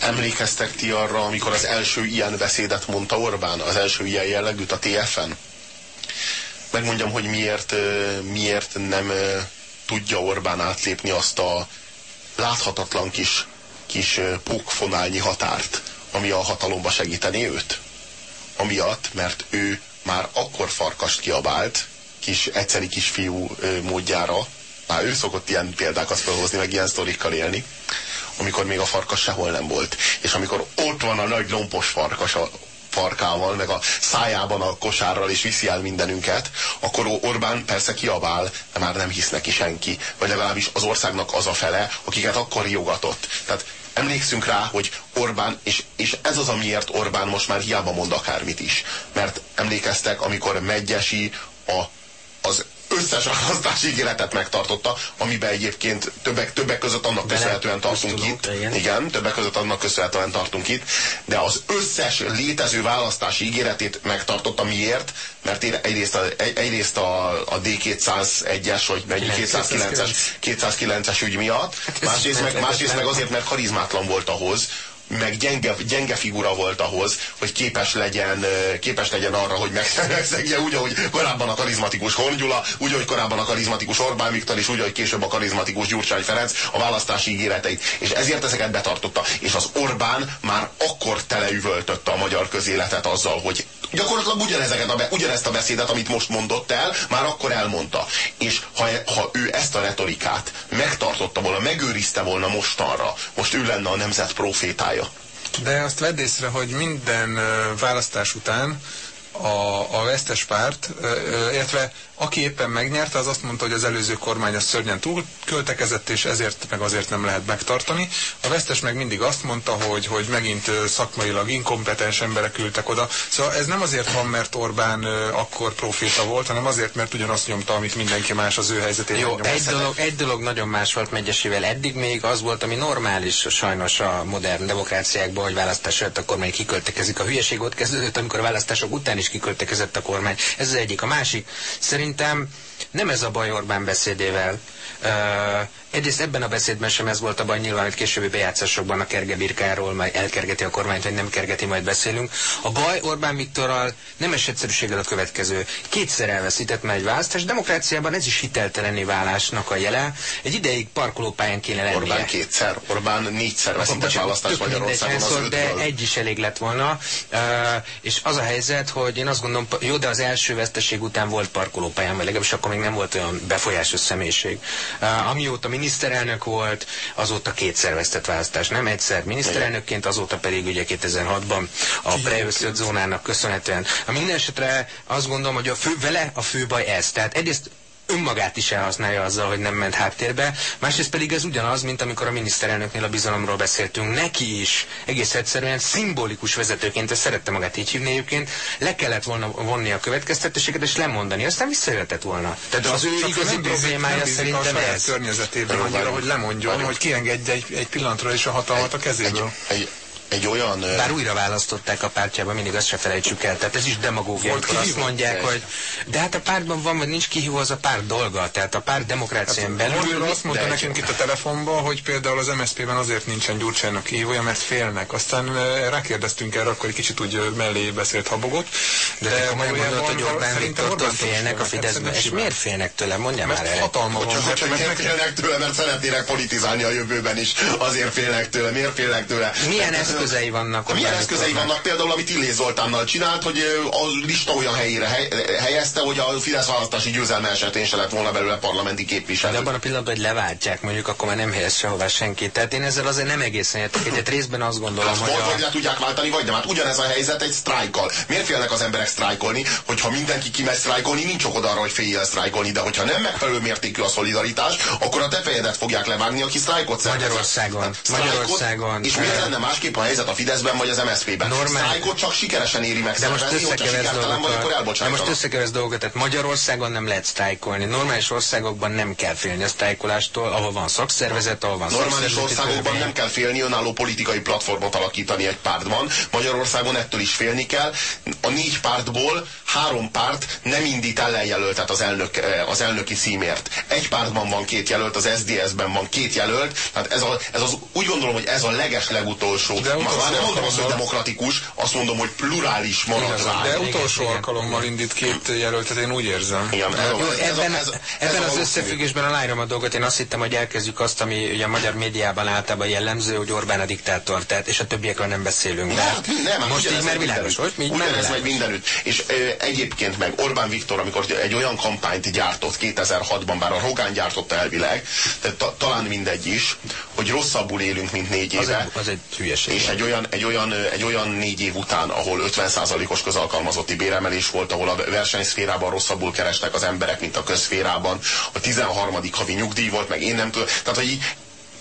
Emlékeztek ti arra, amikor az első ilyen beszédet mondta Orbán, az első ilyen jellegűt a TFN? Megmondjam, hogy miért, miért nem tudja Orbán átlépni azt a láthatatlan kis kis pókfonálnyi határt, ami a hatalomba segíteni őt. Amiatt, mert ő már akkor farkast kiabált, kis, egyszeri kisfiú módjára, már ő szokott ilyen példákat felhozni, meg ilyen sztorikkal élni, amikor még a farkas sehol nem volt. És amikor ott van a nagy lompos farkas a farkával, meg a szájában a kosárral, és viszi el mindenünket, akkor Orbán persze kiabál, de már nem hisz neki senki. Vagy legalábbis az országnak az a fele, akiket akkor riogatott. Tehát emlékszünk rá, hogy Orbán, és, és ez az, amiért Orbán most már hiába mond akármit is. Mert emlékeztek, amikor Megyesi a, az összes választási ígéretet megtartotta, amiben egyébként többek, többek között annak Bele köszönhetően tartunk itt. Igen. igen, többek között annak köszönhetően tartunk itt, de az összes létező választási ígéretét megtartotta. Miért? Mert egyrészt a, egyrészt a, a D201-es, vagy 209-es, 209-es ügy miatt, hát másrészt meg, másrészt meg azért, mert karizmátlan volt ahhoz, meg gyenge, gyenge figura volt ahhoz, hogy képes legyen, képes legyen arra, hogy (laughs) megszegje úgy, ahogy korábban a karizmatikus Hongyula, úgy, ahogy korábban a karizmatikus Orbán Viktor, és úgy, ahogy később a karizmatikus Gyurcsány Ferenc a választási ígéreteit. És ezért ezeket betartotta. És az Orbán már akkor teleüvöltötte a magyar közéletet azzal, hogy gyakorlatilag ugyanezeket a be, ugyanezt a beszédet, amit most mondott el, már akkor elmondta. És ha, ha ő ezt a retorikát megtartotta volna, megőrizte volna mostanra, most ő lenne a nemzet profétája. De azt vedd észre, hogy minden választás után a, a vesztes párt, illetve aki éppen megnyerte, az azt mondta, hogy az előző kormány az szörnyen túl költekezett, és ezért meg azért nem lehet megtartani. A vesztes meg mindig azt mondta, hogy, hogy megint szakmailag inkompetens emberek ültek oda. Szóval ez nem azért van, mert Orbán akkor proféta volt, hanem azért, mert ugyanazt nyomta, amit mindenki más az ő helyzetén. Jó, egy dolog, egy dolog nagyon más volt Megyesével. Eddig még az volt, ami normális sajnos a modern demokráciákban, hogy választás előtt a kormány kiköltekezik. A hülyeség ott kezdődött, amikor a választások után is kiköltekezett a kormány. Ez az egyik. A másik, szerintem nem ez a baj Orbán beszédével. Uh, egyrészt ebben a beszédben sem ez volt a baj, nyilván, hogy későbbi bejátszásokban a kergebirkáról majd elkergeti a kormányt, vagy nem kergeti, majd beszélünk. A baj Orbán Viktorral nem egyszerűséggel a következő. Kétszer elveszített már egy választás, demokráciában ez is hitelteleni válásnak a jele. Egy ideig parkolópályán kéne lennie. Orbán kétszer, Orbán négyszer veszített választás Magyarországon az De egy is elég lett volna. Uh, és az a helyzet, hogy én azt gondolom, jó, de az első veszteség után volt parkolópályán, vagy legalábbis akkor még nem volt olyan befolyásos személyiség. Amióta miniszterelnök volt, azóta kétszer vesztett választás, nem egyszer miniszterelnökként, azóta pedig ugye 2006-ban a preösszött zónának köszönhetően. A minden esetre azt gondolom, hogy a fő, vele a fő baj ez. Tehát egyrészt önmagát is elhasználja azzal, hogy nem ment háttérbe. Másrészt pedig ez ugyanaz, mint amikor a miniszterelnöknél a bizalomról beszéltünk. Neki is egész egyszerűen szimbolikus vezetőként, ezt szerette magát így hívni egyébként, le kellett volna vonni a következtetéseket és lemondani. Aztán visszajöhetett volna. Tehát az ő igazi problémája szerintem ez. környezetében annyira, hogy lemondjon, hogy kiengedje egy, egy pillanatra is a hatalmat a kezéből. Egy, egy, egy olyan... Bár újra választották a pártjába, mindig azt se felejtsük el. Tehát ez is demagógia, amikor azt mondják, hogy de hát a pártban van, vagy nincs kihívó, az a párt dolga. Tehát a párt demokrácián hát, belül... azt mondta nekünk itt a telefonban, hogy például az MSZP-ben azért nincsen Gyurcsánynak kihívója, mert félnek. Aztán rákérdeztünk erre, akkor egy kicsit úgy mellé beszélt habogott. De, de komolyan mondott, hogy Orbán Viktortól félnek a Fideszben. És miért félnek tőle? Mondja már el. hatalma van. Félnek tőle, mert szeretnének politizálni a jövőben is. Azért félnek tőle. Miért félnek tőle? Milyen eszközei vannak? De milyen eszközei vannak például, amit Illé Zoltánnal csinált, hogy a lista olyan helyére helyezte, hogy a Fidesz választási győzelme esetén se lett volna belőle parlamenti képviselő. De abban a pillanatban, hogy leváltják, mondjuk akkor már nem helyez sehová senki. Tehát én ezzel azért nem egészen értek egyet. Részben azt gondolom, hát, hogy. A... Vagy le tudják váltani, vagy nem. Hát ugyanez a helyzet egy sztrájkkal. Miért félnek az emberek sztrájkolni, hogyha mindenki kimegy sztrájkolni, nincs ok arra, hogy féljél sztrájkolni, de hogyha nem megfelelő mértékű a szolidaritás, akkor a te fejedet fogják levágni, aki sztrájkot szervez. Magyarországon. Hát, Magyarországon. És miért lenne másképp a helyzet a Fideszben vagy az MSZP-ben? Normál... Sztrájkot csak sikeresen éri meg de most összekeversz dolgokat. De most összekeversz dolgokat. Tehát Magyarországon nem lehet sztrájkolni. Normális országokban nem kell félni a sztrájkolástól, ahol van szakszervezet, ahol van Normális országokban nem kell félni önálló politikai platformot alakítani egy pártban. Magyarországon ettől is félni kell. A négy pártból három párt nem indít ellenjelöltet az, elnök, eh, az elnöki szímért. Egy pártban van két jelölt, az SDS-ben van két jelölt, tehát ez, a, ez az, úgy gondolom, hogy ez a leges legutolsó. De már nem mondom azt, hogy demokratikus, azt mondom, hogy plurális marad rá. De utolsó alkalommal indít két jelöltet, én úgy érzem. Igen, ez, ebben, ez, ebben az összefüggésben aláírom a dolgot, én azt hittem, hogy elkezdjük azt, ami ugye a magyar médiában általában jellemző, hogy Orbán a diktátor, tehát, és a többiekről nem beszélünk. De Hát, nem, most így már világos, hogy? már Ugyanez megy mindenütt. És ö, egyébként meg Orbán Viktor, amikor egy olyan kampányt gyártott 2006-ban, bár a Rogán gyártotta elvileg, de ta, talán mindegy is, hogy rosszabbul élünk, mint négy Az éve. egy, az egy hülyeség. És egy olyan, egy, olyan, egy olyan négy év után, ahol 50%-os közalkalmazotti béremelés volt, ahol a versenyszférában rosszabbul kerestek az emberek, mint a közszférában, a 13. havi nyugdíj volt, meg én nem tudom. Tehát, hogy így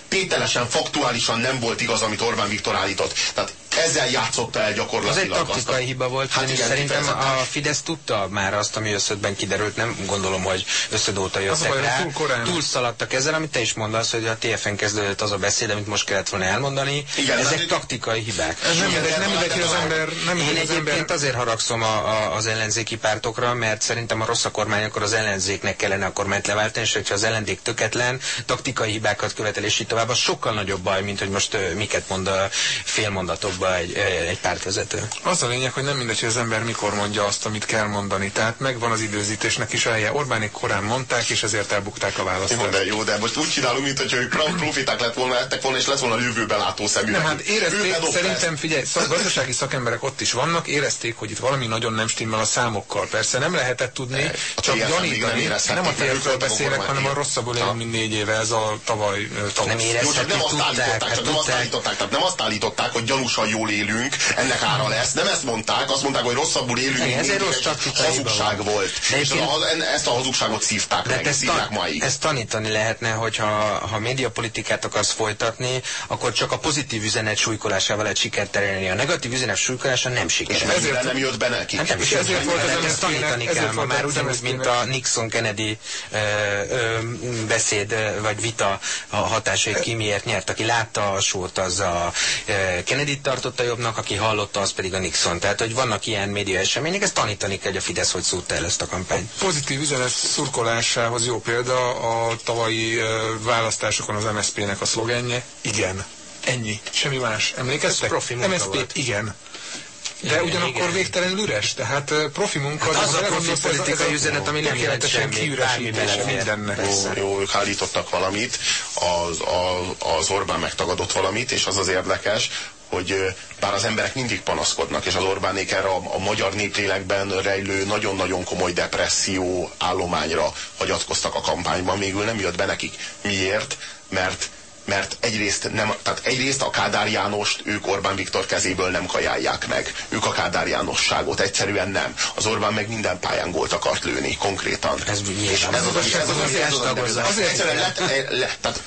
tételesen, faktuálisan nem volt igaz, amit Orbán Viktor állított. Tehát ezzel játszotta el Az egy gyakorlatilag. azt a- taktikai hiba volt, Hát igen, szerintem a Fidesz tudta már azt, ami összödben kiderült, nem gondolom, hogy összedóta Az jöttek rá. túl korán. Túl szaladtak ezzel, amit te is mondasz, hogy a TFN kezdődött az a beszéd, amit most kellett volna elmondani. Igen, Ezek taktikai hibák. Ez nem Igen, nem hogy az ember... Nem Én az egyébként ember... azért haragszom a, a, az ellenzéki pártokra, mert szerintem a rossz a kormány, akkor az ellenzéknek kellene a kormányt leváltani, és hogyha az ellenzék töketlen, taktikai hibákat követel, és így tovább, az sokkal nagyobb baj, mint hogy most miket mond a egy, egy pártvezető. Az a lényeg, hogy nem mindegy, hogy az ember mikor mondja azt, amit kell mondani. Tehát megvan az időzítésnek is helye. Orbánék korán mondták, és ezért elbukták a Jó, választást. de jó, de most úgy csinálunk, mint hogy ők pro- profiták lett volna, lettek volna, és lett volna a jövőbe látó szemüveg. Nem, hát érezték, szerintem ezt. figyelj, szak, gazdasági szakemberek ott is vannak, érezték, hogy itt valami nagyon nem stimmel a számokkal. Persze nem lehetett tudni, a csak nem gyanítani. érezhették, Nem a a beszélek, hanem a rosszabbul élünk, mint négy éve, ez a tavaly ö, tavasz. Nem érez- Jó, csak nem azt Tudták, állították, hát csak nem azt tudták. állították, tehát nem azt állították, hogy gyanúsan jól élünk, ennek ára lesz, nem ezt mondták, azt mondták, hogy rosszabbul élünk, mint ez egy rossz hazugság volt. De És az, ezt a hazugságot szívták De meg, ezt, szívják tan- máig. ezt tanítani lehetne, hogyha ha médiapolitikát akarsz folytatni, akkor csak a pozitív üzenet súlykolásával lehet sikert elérni. A negatív üzenet súlykolása nem És sikeres. ezért nem jött be neki. Hát nem is És ezért volt az ezért ezt tanítani ezért kell ma volt már ugyanúgy, mint a Nixon-Kennedy ö, ö, beszéd vagy vita a hatásait ki miért nyert. Aki látta a sót, az a ö, Kennedy tartotta jobbnak, aki hallotta, az pedig a Nixon. Tehát, hogy vannak ilyen média események, ezt tanítani kell, hogy a Fidesz hogy szúrta el ezt a kampányt. Pozitív üzenet szurkolásához jó példa a tavalyi választásokon az MSZP-nek a szlogenje. Igen. Ennyi. Semmi más. Emlékeztek? Ez profi MSZP, volt. igen. De Igen, ugyanakkor igen. végtelenül üres, tehát profi munka. Hát de az a profi ez politikai ez üzenet, ami nem jelent semmit, belefér. mindennek. Persze. Jó, ők állítottak valamit, az, a, az Orbán megtagadott valamit, és az az érdekes, hogy bár az emberek mindig panaszkodnak, és az Orbánék erre a, a magyar néplélekben rejlő nagyon-nagyon komoly depresszió állományra hagyatkoztak a kampányban, végül nem jött be nekik. Miért? Mert mert egyrészt, nem, tehát egyrészt a Kádár Jánost ők Orbán Viktor kezéből nem kajálják meg. Ők a Kádár Jánosságot egyszerűen nem. Az Orbán meg minden pályán gólt akart lőni, konkrétan. Ez. És ez az, az, az, az, Azért az, az, tagozza. az, egyszerűen lett, le, tehát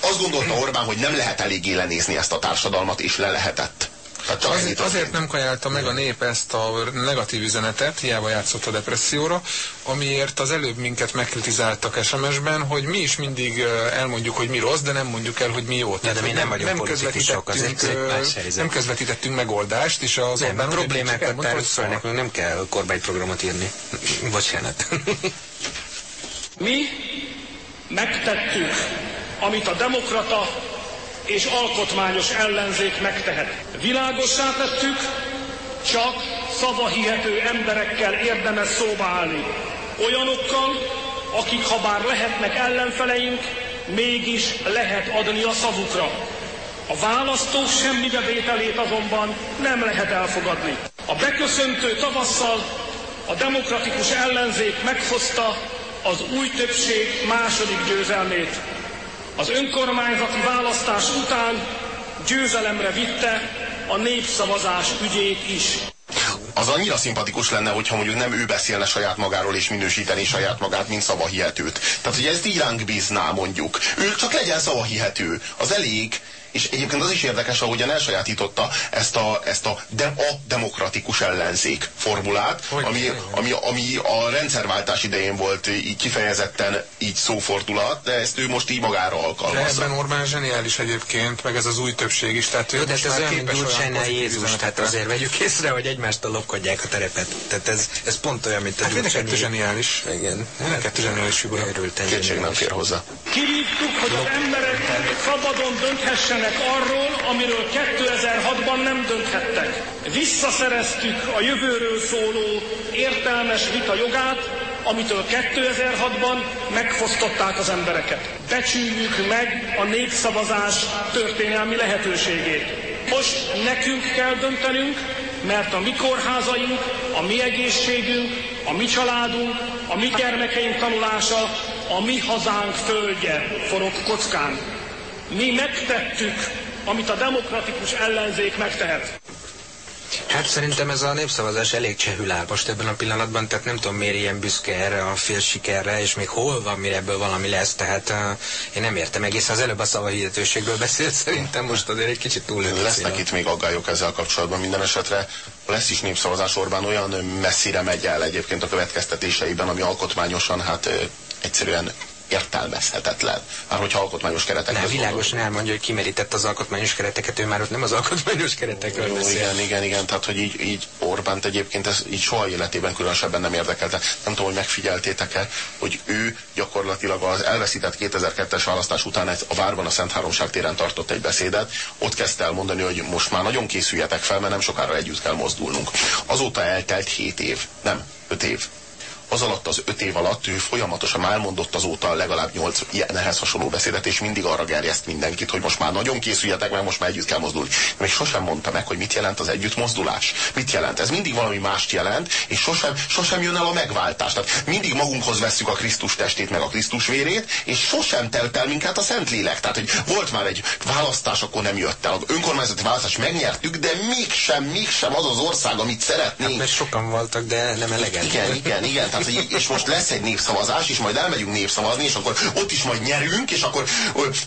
azt gondolta Orbán, hogy nem lehet eléggé lenézni ezt a társadalmat, és le lehetett. Tehát ennyi azért történt. nem kajálta meg a nép ezt a negatív üzenetet, hiába játszott a depresszióra, amiért az előbb minket megkritizáltak SMS-ben, hogy mi is mindig elmondjuk, hogy mi rossz, de nem mondjuk el, hogy mi jó. de mi hogy nem vagyunk politikusok, az egy- közvetítettünk, ez nem közvetítettünk megoldást, és az Nem, Orbán problémákat nekünk nem kell kormányprogramot írni. Bocsánat. Mi megtettük, amit a demokrata és alkotmányos ellenzék megtehet. Világossá tettük, csak szavahihető emberekkel érdemes szóba állni. Olyanokkal, akik ha bár lehetnek ellenfeleink, mégis lehet adni a szavukra. A választók semmi bevételét azonban nem lehet elfogadni. A beköszöntő tavasszal a demokratikus ellenzék meghozta az új többség második győzelmét. Az önkormányzati választás után győzelemre vitte a népszavazás ügyét is. Az annyira szimpatikus lenne, hogyha mondjuk nem ő beszélne saját magáról és minősíteni saját magát, mint szavahihetőt. Tehát, hogy ezt így ránk bízná mondjuk. Ő csak legyen szavahihető. Az elég, és egyébként az is érdekes, ahogyan elsajátította ezt a, ezt a, de, a demokratikus ellenzék formulát, ami, ami, ami a rendszerváltás idején volt így kifejezetten így szófordulat, de ezt ő most így magára De alkalmazza. ebben Orbán zseniális egyébként, meg ez az új többség is. Tehát ő Jó, de ez olyan, mint pozitív Jézus, tehát azért vegyük észre, hogy egymástól lopkodják a terepet. Tehát ez, ez pont olyan, mint a Hát Gyurcsányi- zseniális. Igen. Mind a kettő zseniális figura. Kétség nem fér hozzá. Kivívtuk, hogy az emberek szabadon dönthessenek döntsenek arról, amiről 2006-ban nem dönthettek. Visszaszereztük a jövőről szóló értelmes vita jogát, amitől 2006-ban megfosztották az embereket. Becsüljük meg a népszavazás történelmi lehetőségét. Most nekünk kell döntenünk, mert a mi kórházaink, a mi egészségünk, a mi családunk, a mi gyermekeink tanulása, a mi hazánk földje forog kockán. Mi megtettük, amit a demokratikus ellenzék megtehet. Hát szerintem ez a népszavazás elég csehül áll most ebben a pillanatban, tehát nem tudom miért ilyen büszke erre a fél sikerre, és még hol van, mire ebből valami lesz, tehát uh, én nem értem egészen. Az előbb a szavahihetőségből beszélt, szerintem most azért egy kicsit túl Lesznek itt még aggályok ezzel kapcsolatban minden esetre. Lesz is népszavazás Orbán olyan messzire megy el egyébként a következtetéseiben, ami alkotmányosan hát egyszerűen értelmezhetetlen. Már hogyha alkotmányos keretek Nem, világosan elmondja, hogy kimerített az alkotmányos kereteket, ő már ott nem az alkotmányos keretekről beszél. Igen, igen, igen, tehát hogy így, így Orbánt egyébként ez így soha életében különösebben nem érdekelte. Nem tudom, hogy megfigyeltétek-e, hogy ő gyakorlatilag az elveszített 2002-es választás után a várban a Szent Háromság téren tartott egy beszédet, ott kezdte el mondani, hogy most már nagyon készüljetek fel, mert nem sokára együtt kell mozdulnunk. Azóta eltelt 7 év, nem, 5 év az alatt az öt év alatt ő folyamatosan elmondott azóta legalább nyolc ehhez hasonló beszédet, és mindig arra gerjeszt mindenkit, hogy most már nagyon készüljetek, mert most már együtt kell mozdulni. Még sosem mondta meg, hogy mit jelent az együtt mozdulás. Mit jelent? Ez mindig valami mást jelent, és sosem, sosem jön el a megváltás. Tehát mindig magunkhoz vesszük a Krisztus testét, meg a Krisztus vérét, és sosem telt el minket a Szentlélek. Tehát, hogy volt már egy választás, akkor nem jött el. A önkormányzati választás megnyertük, de mégsem, mégsem az az ország, amit szeretnénk. Hát, mert sokan voltak, de nem elegendő. Igen, igen, igen tehát, és most lesz egy népszavazás, és majd elmegyünk népszavazni, és akkor ott is majd nyerünk, és akkor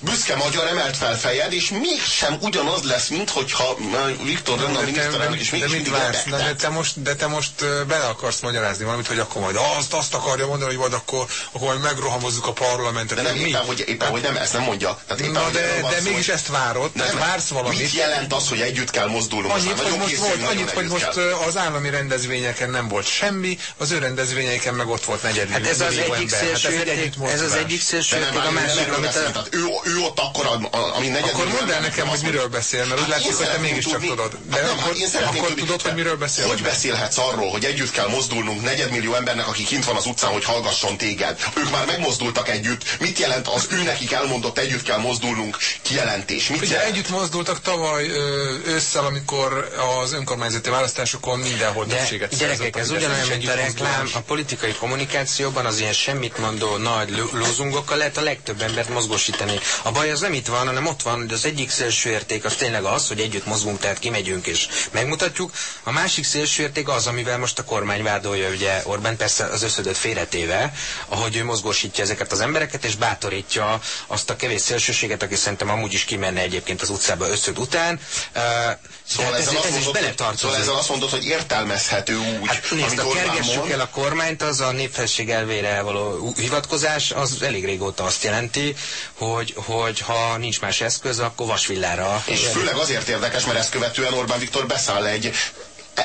büszke magyar emelt fel fejed, és mégsem ugyanaz lesz, mint hogyha Viktor Rönn a miniszterelnök, és mégis mindig vársz, de, de, te most, de te most bele akarsz magyarázni valamit, hogy akkor majd azt, azt akarja mondani, hogy majd akkor, akkor majd megrohamozzuk a parlamentet. De nem, mi? éppen, hogy, éppen, hogy nem, ezt nem mondja. Tehát éppen, Na, de, de mégis ezt várod, nem, tehát vársz valamit. Mit jelent az, hogy együtt kell mozdulnunk? Annyit, hogy most, volt, annyit, hogy most az állami rendezvényeken nem volt semmi, az ő rendezvényeiken meg ott volt negyed Hát ez az egyik hát szélső érték, ez az egyik szélső a másik, amit a... ő, ő ott akkor, ami negyed Akkor mondd el nekem, hogy miről beszél, mert úgy hát látszik, hogy te mégiscsak tudod. De akkor tudod, hogy miről beszél. Hogy beszélhetsz arról, hogy együtt kell mozdulnunk negyedmillió embernek, aki kint van az utcán, hogy hallgasson téged. Ők már megmozdultak együtt. Mit jelent az ő nekik elmondott együtt kell mozdulnunk kijelentés? Mit Ugye együtt mozdultak tavaly ősszel, amikor az önkormányzati választásokon mindenhol többséget Gyerekek, ez ugyanolyan, mint a reklám, a politikai kommunikációban az ilyen semmit mondó nagy lózungokkal lehet a legtöbb embert mozgósítani. A baj az nem itt van, hanem ott van, hogy az egyik szélső érték az tényleg az, hogy együtt mozgunk, tehát kimegyünk és megmutatjuk. A másik szélső érték az, amivel most a kormány vádolja ugye Orbán, persze az összödött félretéve, ahogy ő mozgósítja ezeket az embereket, és bátorítja azt a kevés szélsőséget, aki szerintem amúgy is kimenne egyébként az utcába összöd után. Uh, Szóval ez, ez is beletartozik. Szóval ezzel azt mondod, hogy értelmezhető úgy, hát, nézd, a kergessük el a kormányt, az a népfelség elvére való hivatkozás, az elég régóta azt jelenti, hogy, hogy ha nincs más eszköz, akkor vasvillára. És főleg azért érdekes, mert ezt követően Orbán Viktor beszáll egy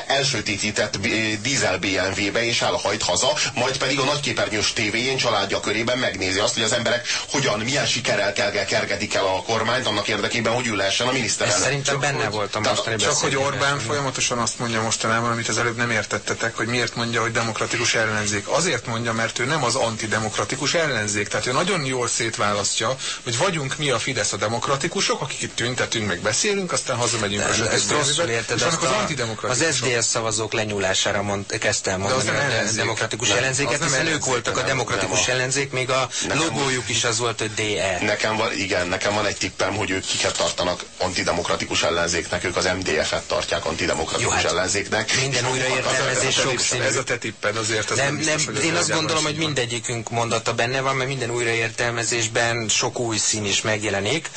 elsötétített dízel BMW-be és elhajt haza, majd pedig a nagyképernyős tévéjén családja körében megnézi azt, hogy az emberek hogyan, milyen sikerrel kergedik el a kormányt annak érdekében, hogy ő lehessen a miniszterelnök. Ez szerintem benne hogy, volt a mostani Csak hogy Orbán folyamatosan azt mondja mostanában, amit az előbb nem értettetek, hogy miért mondja, hogy demokratikus ellenzék. Azért mondja, mert ő nem az antidemokratikus ellenzék. Tehát ő nagyon jól szétválasztja, hogy vagyunk mi a Fidesz a demokratikusok, akik itt tüntetünk, meg beszélünk, aztán hazamegyünk a sötét érted, az, az antidemokratikus. Az SZDSZ szavazók lenyúlására mond, kezdte el mondani a demokratikus nem, ellenzéket, hiszen ellenzék, ők voltak a demokratikus nem, ellenzék, még a logójuk is az volt, hogy DE. Nekem van, igen, nekem van egy tippem, hogy ők kiket tartanak antidemokratikus ellenzéknek, ők az MDF-et tartják antidemokratikus Jó, hát ellenzéknek. Minden újraértelmezés sokszínű. Ez a te tipped azért. Az nem, nem, biztos, nem én azt gondolom, hogy mindegyikünk mondata benne van, mert minden újraértelmezésben sok új szín is megjelenik.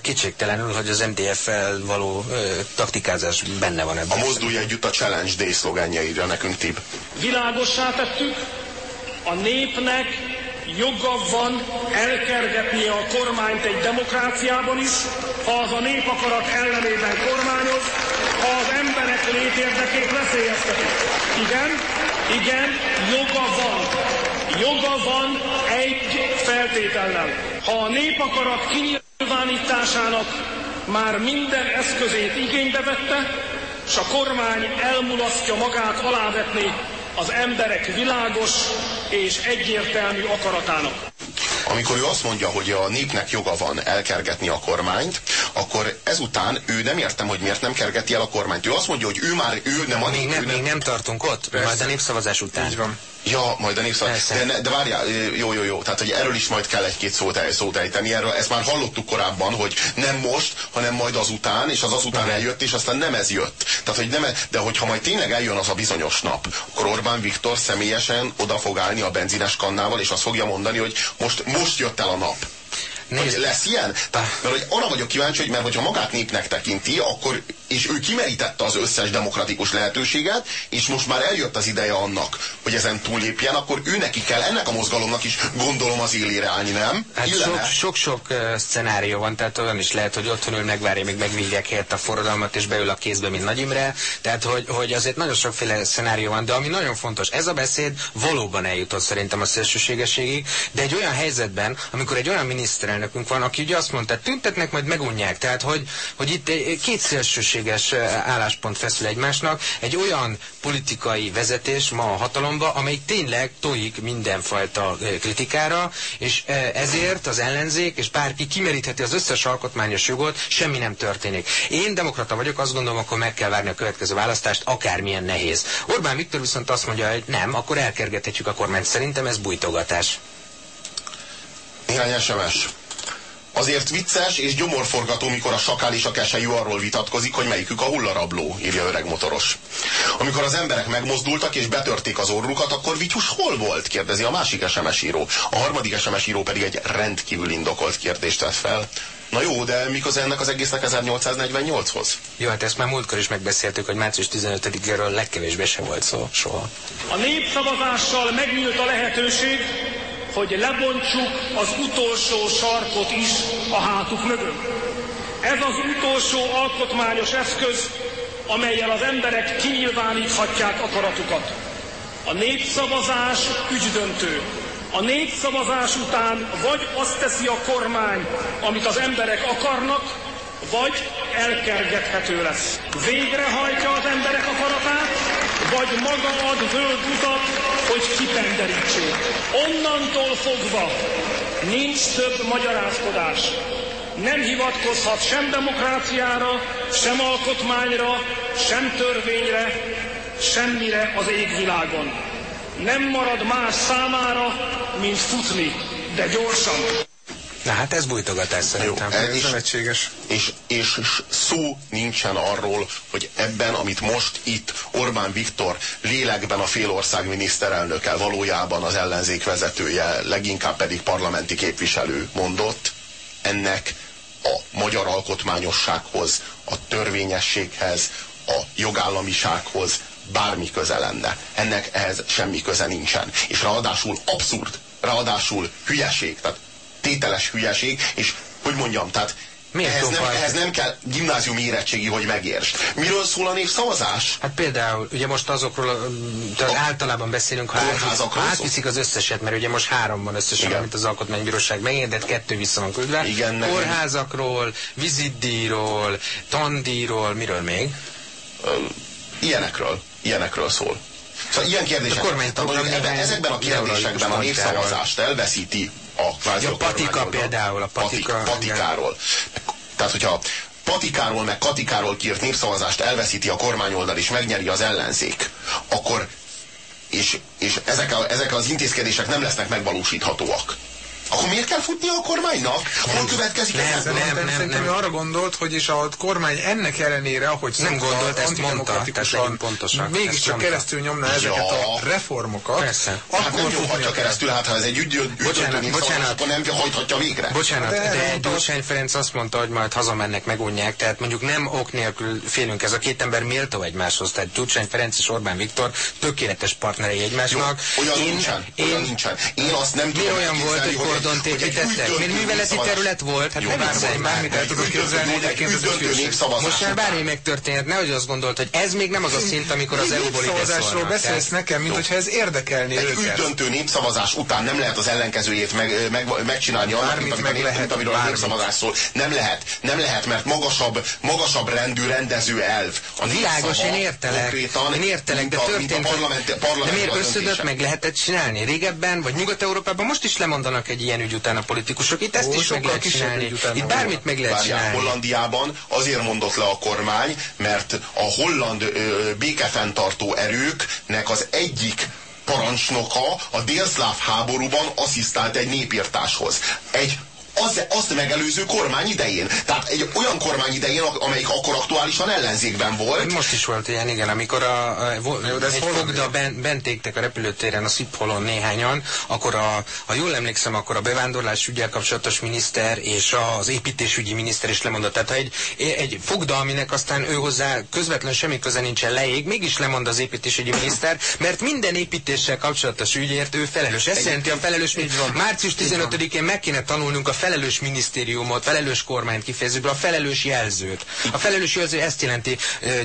Kétségtelenül, hogy az MDF-fel való taktikázás benne van ebben. A mozdulj együtt a Challenge Day szlogenje írja nekünk Tib. Világossá tettük, a népnek joga van elkergetnie a kormányt egy demokráciában is, ha az a nép akarat ellenében kormányoz, ha az emberek létérdekét veszélyezteti. Igen, igen, joga van. Joga van egy feltétellel. Ha a népakarat kinyilvánításának már minden eszközét igénybe vette, és a kormány elmulasztja magát alávetni az emberek világos és egyértelmű akaratának. Amikor ő azt mondja, hogy a népnek joga van elkergetni a kormányt, akkor ezután ő nem értem, hogy miért nem kergeti el a kormányt. Ő azt mondja, hogy ő már ő nem a Még nem, még nem tartunk ott, Persze. majd a népszavazás után. Így van. Ja, majd a népszavazás. De, ne- de várjál, jó, jó, jó. Tehát, hogy erről is majd kell egy-két szót, szót ejteni. Erről, ezt már hallottuk korábban, hogy nem most, hanem majd azután, és az azután eljött, és aztán nem ez jött. Tehát, hogy nem, e- de hogyha majd tényleg eljön az a bizonyos nap, akkor Orbán Viktor személyesen oda fog állni a benzines kannával, és azt fogja mondani, hogy most, most jött el a nap. Nézd. Hogy lesz ilyen? Tehát, mert hogy arra vagyok kíváncsi, hogy mert hogyha magát népnek tekinti, akkor, és ő kimerítette az összes demokratikus lehetőséget, és most már eljött az ideje annak, hogy ezen túllépjen, akkor ő neki kell, ennek a mozgalomnak is gondolom az élére állni, nem? Hát sok-sok uh, szenárió van, tehát olyan is lehet, hogy otthon ül megvárja, még megvívják helyett a forradalmat, és beül a kézbe, mint Nagy Imre. Tehát, hogy, hogy azért nagyon sokféle szenárió van, de ami nagyon fontos, ez a beszéd valóban eljutott szerintem a szélsőségességig, de egy olyan helyzetben, amikor egy olyan miniszter miniszterelnökünk van, aki ugye azt mondta, tüntetnek, majd megunják. Tehát, hogy, hogy itt két szélsőséges álláspont feszül egymásnak, egy olyan politikai vezetés ma a hatalomba, amely tényleg tojik mindenfajta kritikára, és ezért az ellenzék és bárki kimerítheti az összes alkotmányos jogot, semmi nem történik. Én demokrata vagyok, azt gondolom, akkor meg kell várni a következő választást, akármilyen nehéz. Orbán Viktor viszont azt mondja, hogy nem, akkor elkergethetjük a kormányt. Szerintem ez bújtogatás. Néhány SMS. Azért vicces és gyomorforgató, mikor a sakál és a keselyű arról vitatkozik, hogy melyikük a hullarabló, írja öreg motoros. Amikor az emberek megmozdultak és betörték az orrukat, akkor Vityus hol volt? kérdezi a másik SMS író. A harmadik SMS író pedig egy rendkívül indokolt kérdést tett fel. Na jó, de mikor ennek az egésznek 1848-hoz? Jó, hát ezt már múltkor is megbeszéltük, hogy március 15-éről legkevésbé se volt szó soha. A népszavazással megnyílt a lehetőség, hogy lebontsuk az utolsó sarkot is a hátuk mögött. Ez az utolsó alkotmányos eszköz, amelyel az emberek kinyilváníthatják akaratukat. A népszavazás ügydöntő. A népszavazás után vagy azt teszi a kormány, amit az emberek akarnak, vagy elkergethető lesz. Végrehajtja az emberek akaratát, vagy maga ad zöld utat, hogy kipenderítsék. Onnantól fogva nincs több magyarázkodás. Nem hivatkozhat sem demokráciára, sem alkotmányra, sem törvényre, semmire az égvilágon. Nem marad más számára, mint futni, de gyorsan. Na hát ez bújtogatás szerintem. Jó, ez nevetséges. És, és, és szó nincsen arról, hogy ebben, amit most itt Orbán Viktor lélekben a félország miniszterelnöke, valójában az ellenzék vezetője, leginkább pedig parlamenti képviselő mondott, ennek a magyar alkotmányossághoz, a törvényességhez, a jogállamisághoz bármi köze lenne. Ennek ehhez semmi köze nincsen. És ráadásul abszurd, ráadásul hülyeség. Tehát tételes hülyeség, és hogy mondjam, tehát Miért ehhez nem, ehhez nem kell gimnázium érettségi, hogy megértsd. Miről szól a népszavazás? Hát például, ugye most azokról, tehát általában beszélünk, ha átviszik az összeset, mert ugye most három van összesen, Igen. amit az Alkotmánybíróság megengedett, kettő vissza van küldve. Igen, Kórházakról, vizitdíjról, tandíjról, miről még? Ilyenekről. Ilyenekről szól. Szóval ilyen kérdések. A ezekben a kérdésekben a népszavazást elveszíti a kvázi ja, patika például, a patika. Patik, patikáról. Tehát, hogyha patikáról meg katikáról kírt népszavazást elveszíti a kormányoldal és megnyeri az ellenzék, akkor és, és ezek, a, ezek az intézkedések nem lesznek megvalósíthatóak akkor miért kell futni a kormánynak? Hol következik nem, ez? Nem, nem, nem, Szerintem nem. arra gondolt, hogy is a kormány ennek ellenére, ahogy nem gondolt, ezt mondta, pontosan. Mégiscsak keresztül nyomná ja. ezeket a reformokat. Persze. Akkor hát nem nyomhatja keresztül, hát ha ez egy ügy, bocsánat, bocsánat, akkor nem hajthatja végre. Bocsánat, de, de Gyurcsány Ferenc azt mondta, hogy majd hazamennek, megunják, tehát mondjuk nem ok nélkül félünk, ez a két ember méltó egymáshoz, tehát Gyurcsány Ferenc és Orbán Viktor tökéletes partnerei egymásnak. Jó, olyan én, nincsen, olyan nincsen. Én azt nem tudom olyan volt, hogy szabadon építettek? Miért műveleti terület volt? Hát Jó, nem már. Bármit el tudok képzelni, egyébként ez hülyeség. népszavazás Most már bármi megtörténhet, nehogy azt gondolt, hogy ez még nem az a szint, amikor az EU-ból ide beszélsz nekem, mint hogyha ez érdekelni Egy üldöntő népszavazás után nem lehet az ellenkezőjét meg, meg, megcsinálni annak, mint, meg lehet, mint amiről a népszavazás szól. Nem lehet, nem lehet, mert magasabb, magasabb rendű rendező elv. A Világos, én értelek. Én értelek, de történt. Parlament, de miért összödött, meg lehetett csinálni? Régebben, vagy Nyugat-Európában most is lemondanak egy ilyen ügy után a politikusok. Itt ezt Ó, is meg sokkal lehet kisebb csinálni. Itt bármit meg lehet Várjál, csinálni. Hollandiában azért mondott le a kormány, mert a holland ö, békefenntartó erőknek az egyik parancsnoka a délszláv háborúban asszisztált egy népírtáshoz. Egy az, azt megelőző kormány idején. Tehát egy olyan kormány idején, amelyik akkor aktuálisan ellenzékben volt. Most is volt ilyen, igen, amikor a, a, Jó, de egy hol fogda ben, bent égtek a repülőtéren a Szipholon néhányan, akkor a, ha jól emlékszem, akkor a bevándorlás ügyel kapcsolatos miniszter és az építésügyi miniszter is lemondott. Tehát ha egy, egy fogda, aminek aztán ő hozzá közvetlen semmi köze nincsen leég, mégis lemond az építésügyi miniszter, mert minden építéssel kapcsolatos ügyért ő felelős. Ez jelenti a felelős, március 15-én meg kéne tanulnunk a felelős minisztériumot, felelős kormányt kifejezőből, a felelős jelzőt. A felelős jelző ezt jelenti,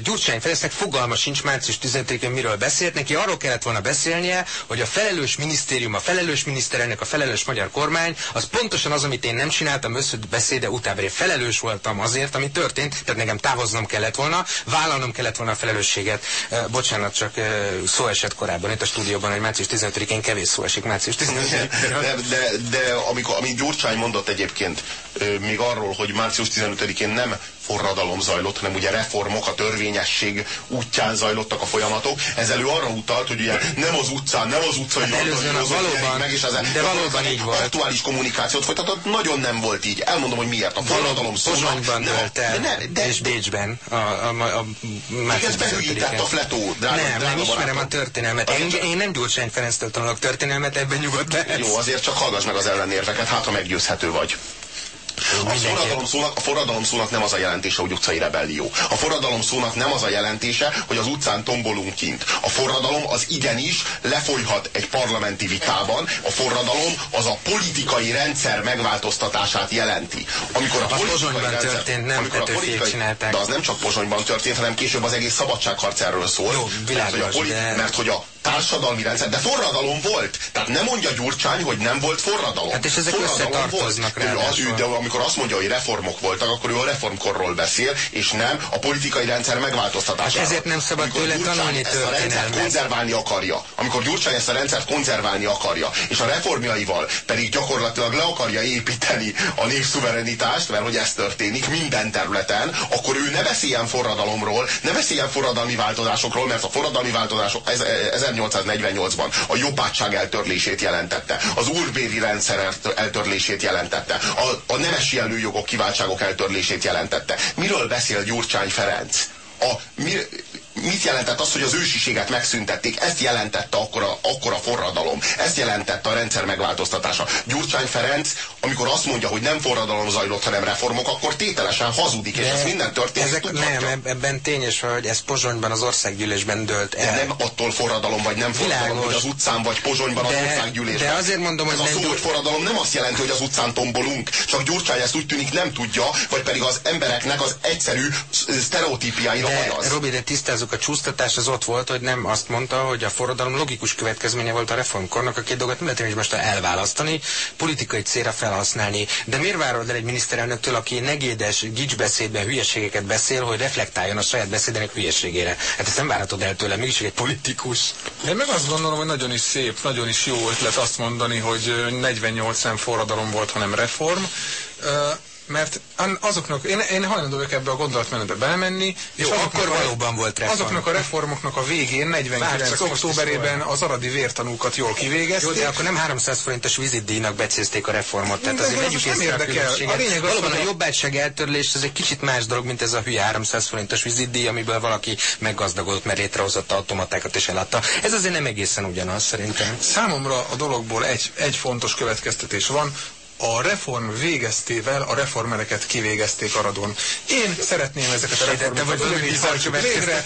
Gyurcsány Ferencnek fogalma sincs március 15-én miről beszélt, neki arról kellett volna beszélnie, hogy a felelős minisztérium, a felelős miniszterelnök, a felelős magyar kormány, az pontosan az, amit én nem csináltam összött beszéde után, én felelős voltam azért, ami történt, tehát nekem távoznom kellett volna, vállalnom kellett volna a felelősséget. Bocsánat, csak szó esett korábban itt a stúdióban, hogy március 15-én kevés szó esik március 15-én. (laughs) De, de, de amikor, amit Gyurcsány mondott egyébként még arról, hogy március 15-én nem forradalom zajlott, hanem ugye reformok, a törvényesség útján zajlottak a folyamatok. Ezzel ő arra utalt, hogy ugye nem az utcán, nem az utcai Hát valóban, meg, és ezen de valóban így volt. aktuális kommunikációt folytatott, nagyon nem volt így. Elmondom, hogy miért. A forradalom szónak... Dölt el, de, de, és Bécsben a, a, a, a ez behűített 15-én. a fletó, drága, Nem, drága nem ismerem a történelmet. Én, én nem Gyurcsány Ferenctől tanulok történelmet, ebben nyugodt lehet. Jó, azért csak hallgass meg az ellenérveket, hát ha meggyőzhető vagy. A forradalom, szónak, a forradalom szónak nem az a jelentése, hogy utcai rebellió. A forradalom szónak nem az a jelentése, hogy az utcán tombolunk kint. A forradalom az igenis lefolyhat egy parlamenti vitában. A forradalom az a politikai rendszer megváltoztatását jelenti. Amikor a politikai Pozsonyban rendszer- történt, nem amikor a politikai- csinálták. De az nem csak Pozsonyban történt, hanem később az egész szabadságharc erről szól. Jó, világos, mert, hogy a de- mert hogy a társadalmi rendszer, de forradalom volt. Tehát nem mondja Gyurcsány, hogy nem volt forradalom. Hát és ezek forradalom összetartoznak volt. Ő az, de amikor azt mondja, hogy reformok voltak, akkor ő a reformkorról beszél, és nem a politikai rendszer megváltoztatásáról. Hát ezért nem szabad Amikor tőle Gyurcsány tanulni ezt a rendszert konzerválni akarja, amikor Gyurcsány ezt a rendszert konzerválni akarja, és a reformjaival pedig gyakorlatilag le akarja építeni a népszuverenitást, mert hogy ez történik minden területen, akkor ő ne beszéljen forradalomról, ne beszéljen forradalmi változásokról, mert a forradalmi változások ez- 1848-ban a jobbátság eltörlését jelentette, az úrbéri rendszer eltör- eltörlését jelentette, a, a nemesi előjogok, kiváltságok eltörlését jelentette. Miről beszél Gyurcsány Ferenc? A, mi, mit jelentett az, hogy az ősiséget megszüntették? Ezt jelentette akkor a, akkor a forradalom. Ezt jelentette a rendszer megváltoztatása. Gyurcsány Ferenc, amikor azt mondja, hogy nem forradalom zajlott, hanem reformok, akkor tételesen hazudik, és ez minden történik. Ezek, tudhatja. nem, eb- ebben tényes, hogy ez Pozsonyban az országgyűlésben dölt De el. nem attól forradalom, vagy nem forradalom, Világos. hogy az utcán, vagy Pozsonyban, az De- országgyűlésben. de azért mondom, Ez hogy a nem szó, gyur- hogy forradalom nem azt jelenti, hogy az utcán tombolunk, csak Gyurcsány ezt úgy tűnik nem tudja, vagy pedig az embereknek az egyszerű sz- sztereotípiáira De, hajaz. Robi, de tisztázzuk, a csúsztatás az ott volt, hogy nem azt mondta, hogy a forradalom logikus következménye volt a reformkornak, a két dolgot nem lehet most elválasztani, politikai célra felhasználni. De miért várod el egy miniszterelnöktől, aki negédes gicsbeszédben hülyeségeket beszél, hogy reflektáljon a saját beszédének hülyeségére? Hát ezt nem várhatod el tőle, mégis egy politikus. Én meg azt gondolom, hogy nagyon is szép, nagyon is jó ötlet azt mondani, hogy ö, 48 nem forradalom volt, hanem reform. Mert azoknak, én, én hajlandó vagyok ebbe a gondolatmenetbe belemenni, és Jó, azoknak akkor a, valóban volt reform. Azoknak a reformoknak a végén, 49 Várj, októberében az aradi vértanúkat jól Jó, kivégezték. de akkor nem 300 forintos vizitdíjnak becézték a reformot, tehát De azért vegyük nem a érdekel. különbséget. A lényeg az, Valóban a a- jobbátság eltörlés az egy kicsit más dolog, mint ez a hülye 300 forintos vizitdíj, amiből valaki meggazdagodott, mert létrehozott automatákat és eladta. Ez azért nem egészen ugyanaz szerintem. Számomra a dologból egy, egy fontos következtetés van, a reform végeztével a reformereket kivégezték Aradon. Én szeretném ezeket a reformokat ölni, hajtsuk végre,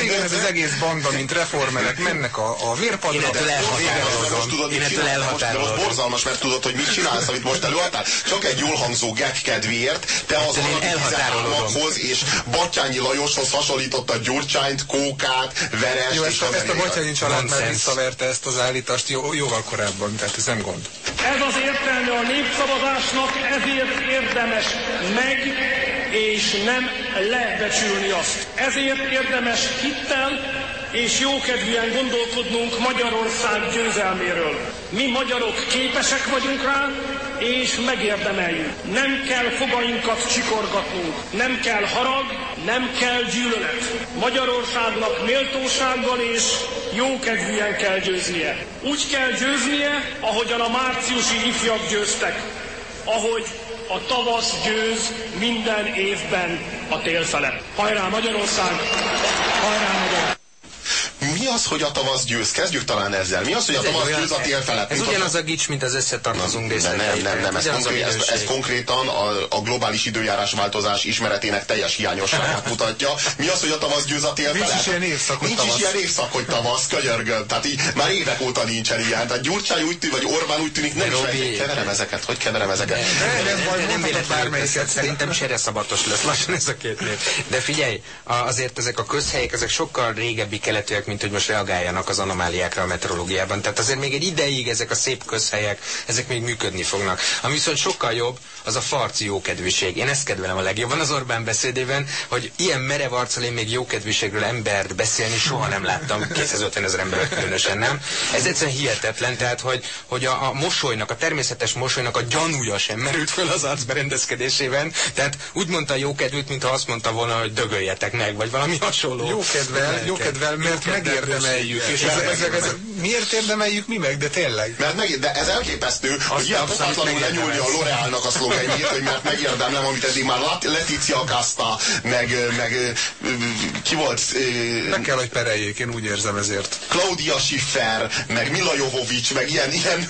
végre ez az egész banda, mint reformerek mennek a, a vérpadra. Én ettől elhatárolodom. Én ettől elhatárolodom. Most borzalmas, mert tudod, hogy mit csinálsz, amit most előadtál. Csak egy jól hangzó gag kedvéért te az alapízelálmakhoz és Batyányi Lajoshoz hasonlítottad Gyurcsányt, Kókát, Veres Jó, ezt, a, ezt a Batyányi család már visszaverte ezt az állítást jó, jóval korábban, tehát ez nem gond. Ez az értelme a népszavazásnak, ezért érdemes meg és nem lebecsülni azt. Ezért érdemes hittel és jókedvűen gondolkodnunk Magyarország győzelméről. Mi magyarok képesek vagyunk rá, és megérdemeljük. Nem kell fogainkat csikorgatnunk, nem kell harag, nem kell gyűlölet. Magyarországnak méltósággal és jókedvűen kell győznie. Úgy kell győznie, ahogyan a márciusi ifjak győztek, ahogy a tavasz győz minden évben a tél. Hajrá Magyarország! Hajrá Magyarország! Mi az, hogy a tavasz győz? Kezdjük talán ezzel. Mi az, hogy a tavasz győz a tél felett? Ez ugyanaz a gics, mint az összetartozunk részletei. Nem, nem, nem. Ez, konkrét, ez, ez konkrétan a, a globális időjárás változás ismeretének teljes hiányosságát (laughs) mutatja. Mi az, hogy a tavasz győz a tél felett? Nincs is ilyen évszak, hogy Nincs is ilyen évszak, hogy tavasz, könyörgöm. Tehát így már évek óta nincsen ilyen. Tehát Gyurcsány úgy tűnik, vagy Orbán úgy tűnik, nem is keverem ezeket. Hogy keverem ezeket? Nem véletlenül szerintem szabatos lesz lassan ez a két név. De figyelj, azért ezek a közhelyek, ezek sokkal régebbi keletűek, mint hogy most reagáljanak az anomáliákra a meteorológiában. Tehát azért még egy ideig ezek a szép közhelyek, ezek még működni fognak. Ami viszont sokkal jobb, az a farci jókedvűség. Én ezt kedvelem a legjobban az Orbán beszédében, hogy ilyen merev arccal én még jókedvűségről embert beszélni soha nem láttam. 250 ezer ember különösen nem. Ez egyszerűen hihetetlen, tehát hogy, hogy a, a mosolynak, a természetes mosolynak a gyanúja sem merült föl az arc berendezkedésében. Tehát úgy mondta a jókedvűt, mintha azt mondta volna, hogy dögöljetek meg, vagy valami hasonló. Jókedvel, jókedvel, mert megérdemeljük. És ez, ez, ez, ez, miért érdemeljük mi meg, de tényleg? Mert meg, de ez elképesztő, hogy ilyen pofátlanul lenyúlni a L'Orealnak a szlogenjét, hogy mert megérdemlem, amit eddig már Leticia Casta, meg, meg ki volt? Nem kell, hogy pereljék, én úgy érzem ezért. Claudia Schiffer, meg Mila Jovovics, meg ilyen, ilyen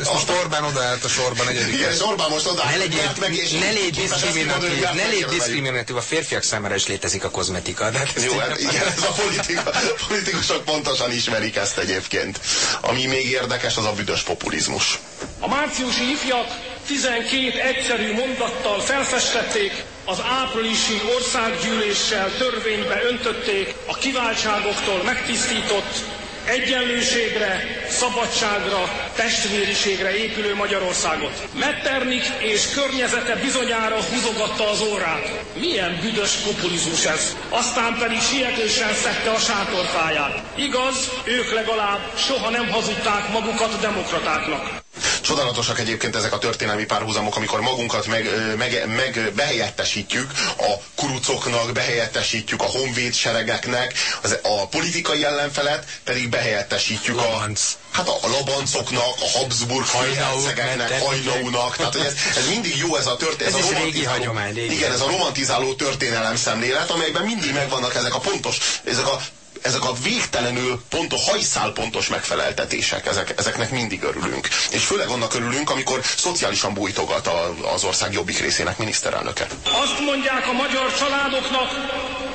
Ezt most Orbán odaállt a sorban egyedik. Igen, és Orbán most odaállt. Ne legyél, meg, és ne légy diszkriminatív, ne légy diszkriminatív, a férfiak számára is létezik a kozmetika. De Jó, hát igen, ez a politika, politikusok pontosan ismerik ezt egyébként. Ami még érdekes, az a büdös populizmus. A márciusi ifjak 12 egyszerű mondattal felfestették, az áprilisi országgyűléssel törvénybe öntötték a kiváltságoktól megtisztított, egyenlőségre, szabadságra, testvériségre épülő Magyarországot. Metternich és környezete bizonyára húzogatta az órát. Milyen büdös populizmus ez. Aztán pedig sietősen szedte a sátorfáját. Igaz, ők legalább soha nem hazudták magukat demokratáknak. Csodálatosak egyébként ezek a történelmi párhuzamok, amikor magunkat meg, meg, meg behelyettesítjük a kurucoknak, behelyettesítjük a honvéd seregeknek, az, a politikai ellenfelet pedig behelyettesítjük Labanc. a, hát a labancoknak, a Habsburg hercegeknek, Hajnaunak. Tehát, hogy ez, ez mindig jó ez a történet. Ez, ez a régi hagyomány. Régi igen, ez a romantizáló történelem szemlélet, amelyben mindig megvannak ezek a pontos, ezek a ezek a végtelenül pontos, hajszál pontos megfeleltetések, ezek, ezeknek mindig örülünk. És főleg annak örülünk, amikor szociálisan bújtogat a, az ország jobbik részének miniszterelnöke. Azt mondják a magyar családoknak,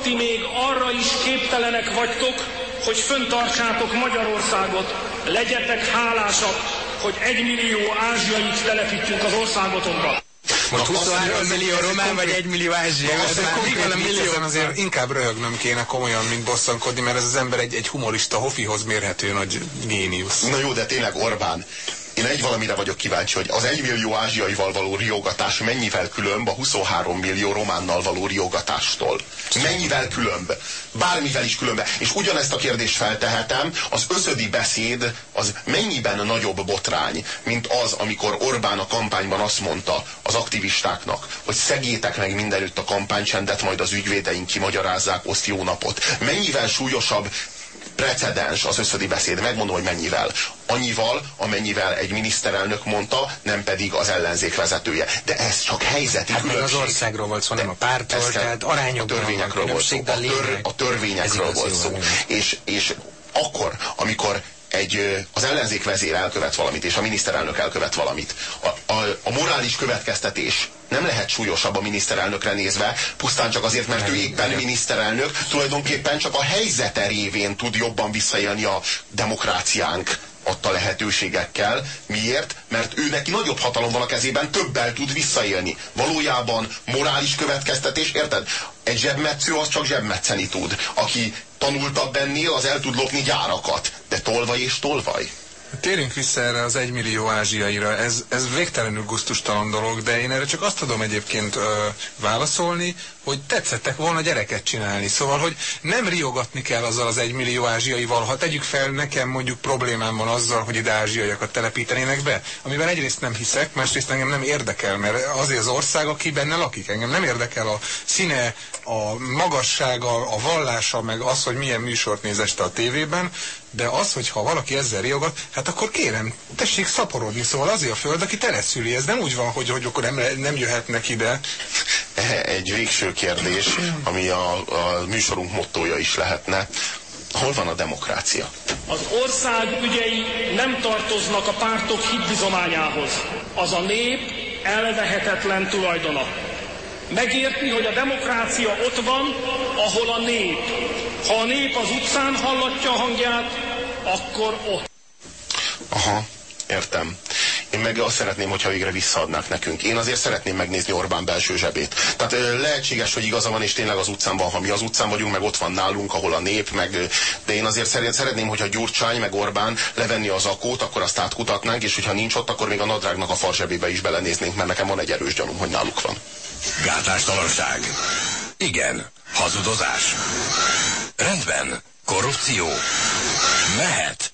ti még arra is képtelenek vagytok, hogy föntartsátok Magyarországot. Legyetek hálásak, hogy egy millió ázsiait telepítünk az országotokba. Most 23 millió román, vagy 1 millió ázsiai? A millió. azért inkább röhögnöm kéne komolyan, mint bosszankodni, mert ez az ember egy, egy humorista, hofihoz mérhető nagy géniusz. Na jó, de tényleg Orbán, én egy valamire vagyok kíváncsi, hogy az 1 millió ázsiaival való riogatás mennyivel különb a 23 millió románnal való riogatástól. Mennyivel különb? Bármivel is különb. És ugyanezt a kérdést feltehetem, az összödi beszéd az mennyiben nagyobb botrány, mint az, amikor Orbán a kampányban azt mondta az aktivistáknak, hogy szegétek meg mindenütt a kampánycsendet, majd az ügyvédeink kimagyarázzák, oszt jó napot. Mennyivel súlyosabb precedens az összödi beszéd. Megmondom, hogy mennyivel. Annyival, amennyivel egy miniszterelnök mondta, nem pedig az ellenzék vezetője. De ez csak helyzeti hát különbség. az országról volt szó, nem a pártról, tehát arányokban a törvényekről volt szó. A, tör, a törvényekről volt szó. És, és akkor, amikor egy, az ellenzék vezér elkövet valamit, és a miniszterelnök elkövet valamit. A, a, a morális következtetés nem lehet súlyosabb a miniszterelnökre nézve, pusztán csak azért, mert ő éppen miniszterelnök, tulajdonképpen csak a helyzete révén tud jobban visszaélni a demokráciánk adta lehetőségekkel. Miért? Mert ő neki nagyobb hatalom van a kezében, többel tud visszaélni. Valójában morális következtetés, érted? Egy zsebmetsző az csak zsebmetszeni tud. Aki tanultabb ennél, az el tud lopni gyárakat. De tolvaj és tolvaj. Térjünk vissza erre az egymillió ázsiaira. Ez, ez végtelenül guztustalan dolog, de én erre csak azt tudom egyébként ö, válaszolni, hogy tetszettek volna gyereket csinálni. Szóval, hogy nem riogatni kell azzal az egymillió ázsiaival, ha tegyük fel, nekem mondjuk problémám van azzal, hogy ide ázsiaiakat telepítenének be, amiben egyrészt nem hiszek, másrészt engem nem érdekel, mert azért az ország, aki benne lakik, engem nem érdekel a színe, a magassága, a vallása, meg az, hogy milyen műsort néz este a tévében, de az, hogy ha valaki ezzel riogat, hát akkor kérem, tessék szaporodni. Szóval azért a föld, aki teleszüli. Ez nem úgy van, hogy, hogy akkor nem, nem jöhetnek ide. (laughs) Egy végső kérdés, ami a, a műsorunk mottója is lehetne. Hol van a demokrácia? Az ország ügyei nem tartoznak a pártok hitbizományához. Az a nép elvehetetlen tulajdona. Megértni, hogy a demokrácia ott van, ahol a nép. Ha a nép az utcán hallatja a hangját, akkor ott. Aha, értem. Én meg azt szeretném, hogyha végre visszaadnák nekünk. Én azért szeretném megnézni Orbán belső zsebét. Tehát lehetséges, hogy igaza van, és tényleg az utcán van, ha mi az utcán vagyunk, meg ott van nálunk, ahol a nép, meg, de én azért szeretném, hogyha Gyurcsány, meg Orbán levenni az akót, akkor azt átkutatnánk, és hogyha nincs ott, akkor még a nadrágnak a farzsebébe is belenéznénk, mert nekem van egy erős gyanúm, hogy náluk van. Gátlástalanság. Igen. Hazudozás. Rendben. Korrupció. Mehet.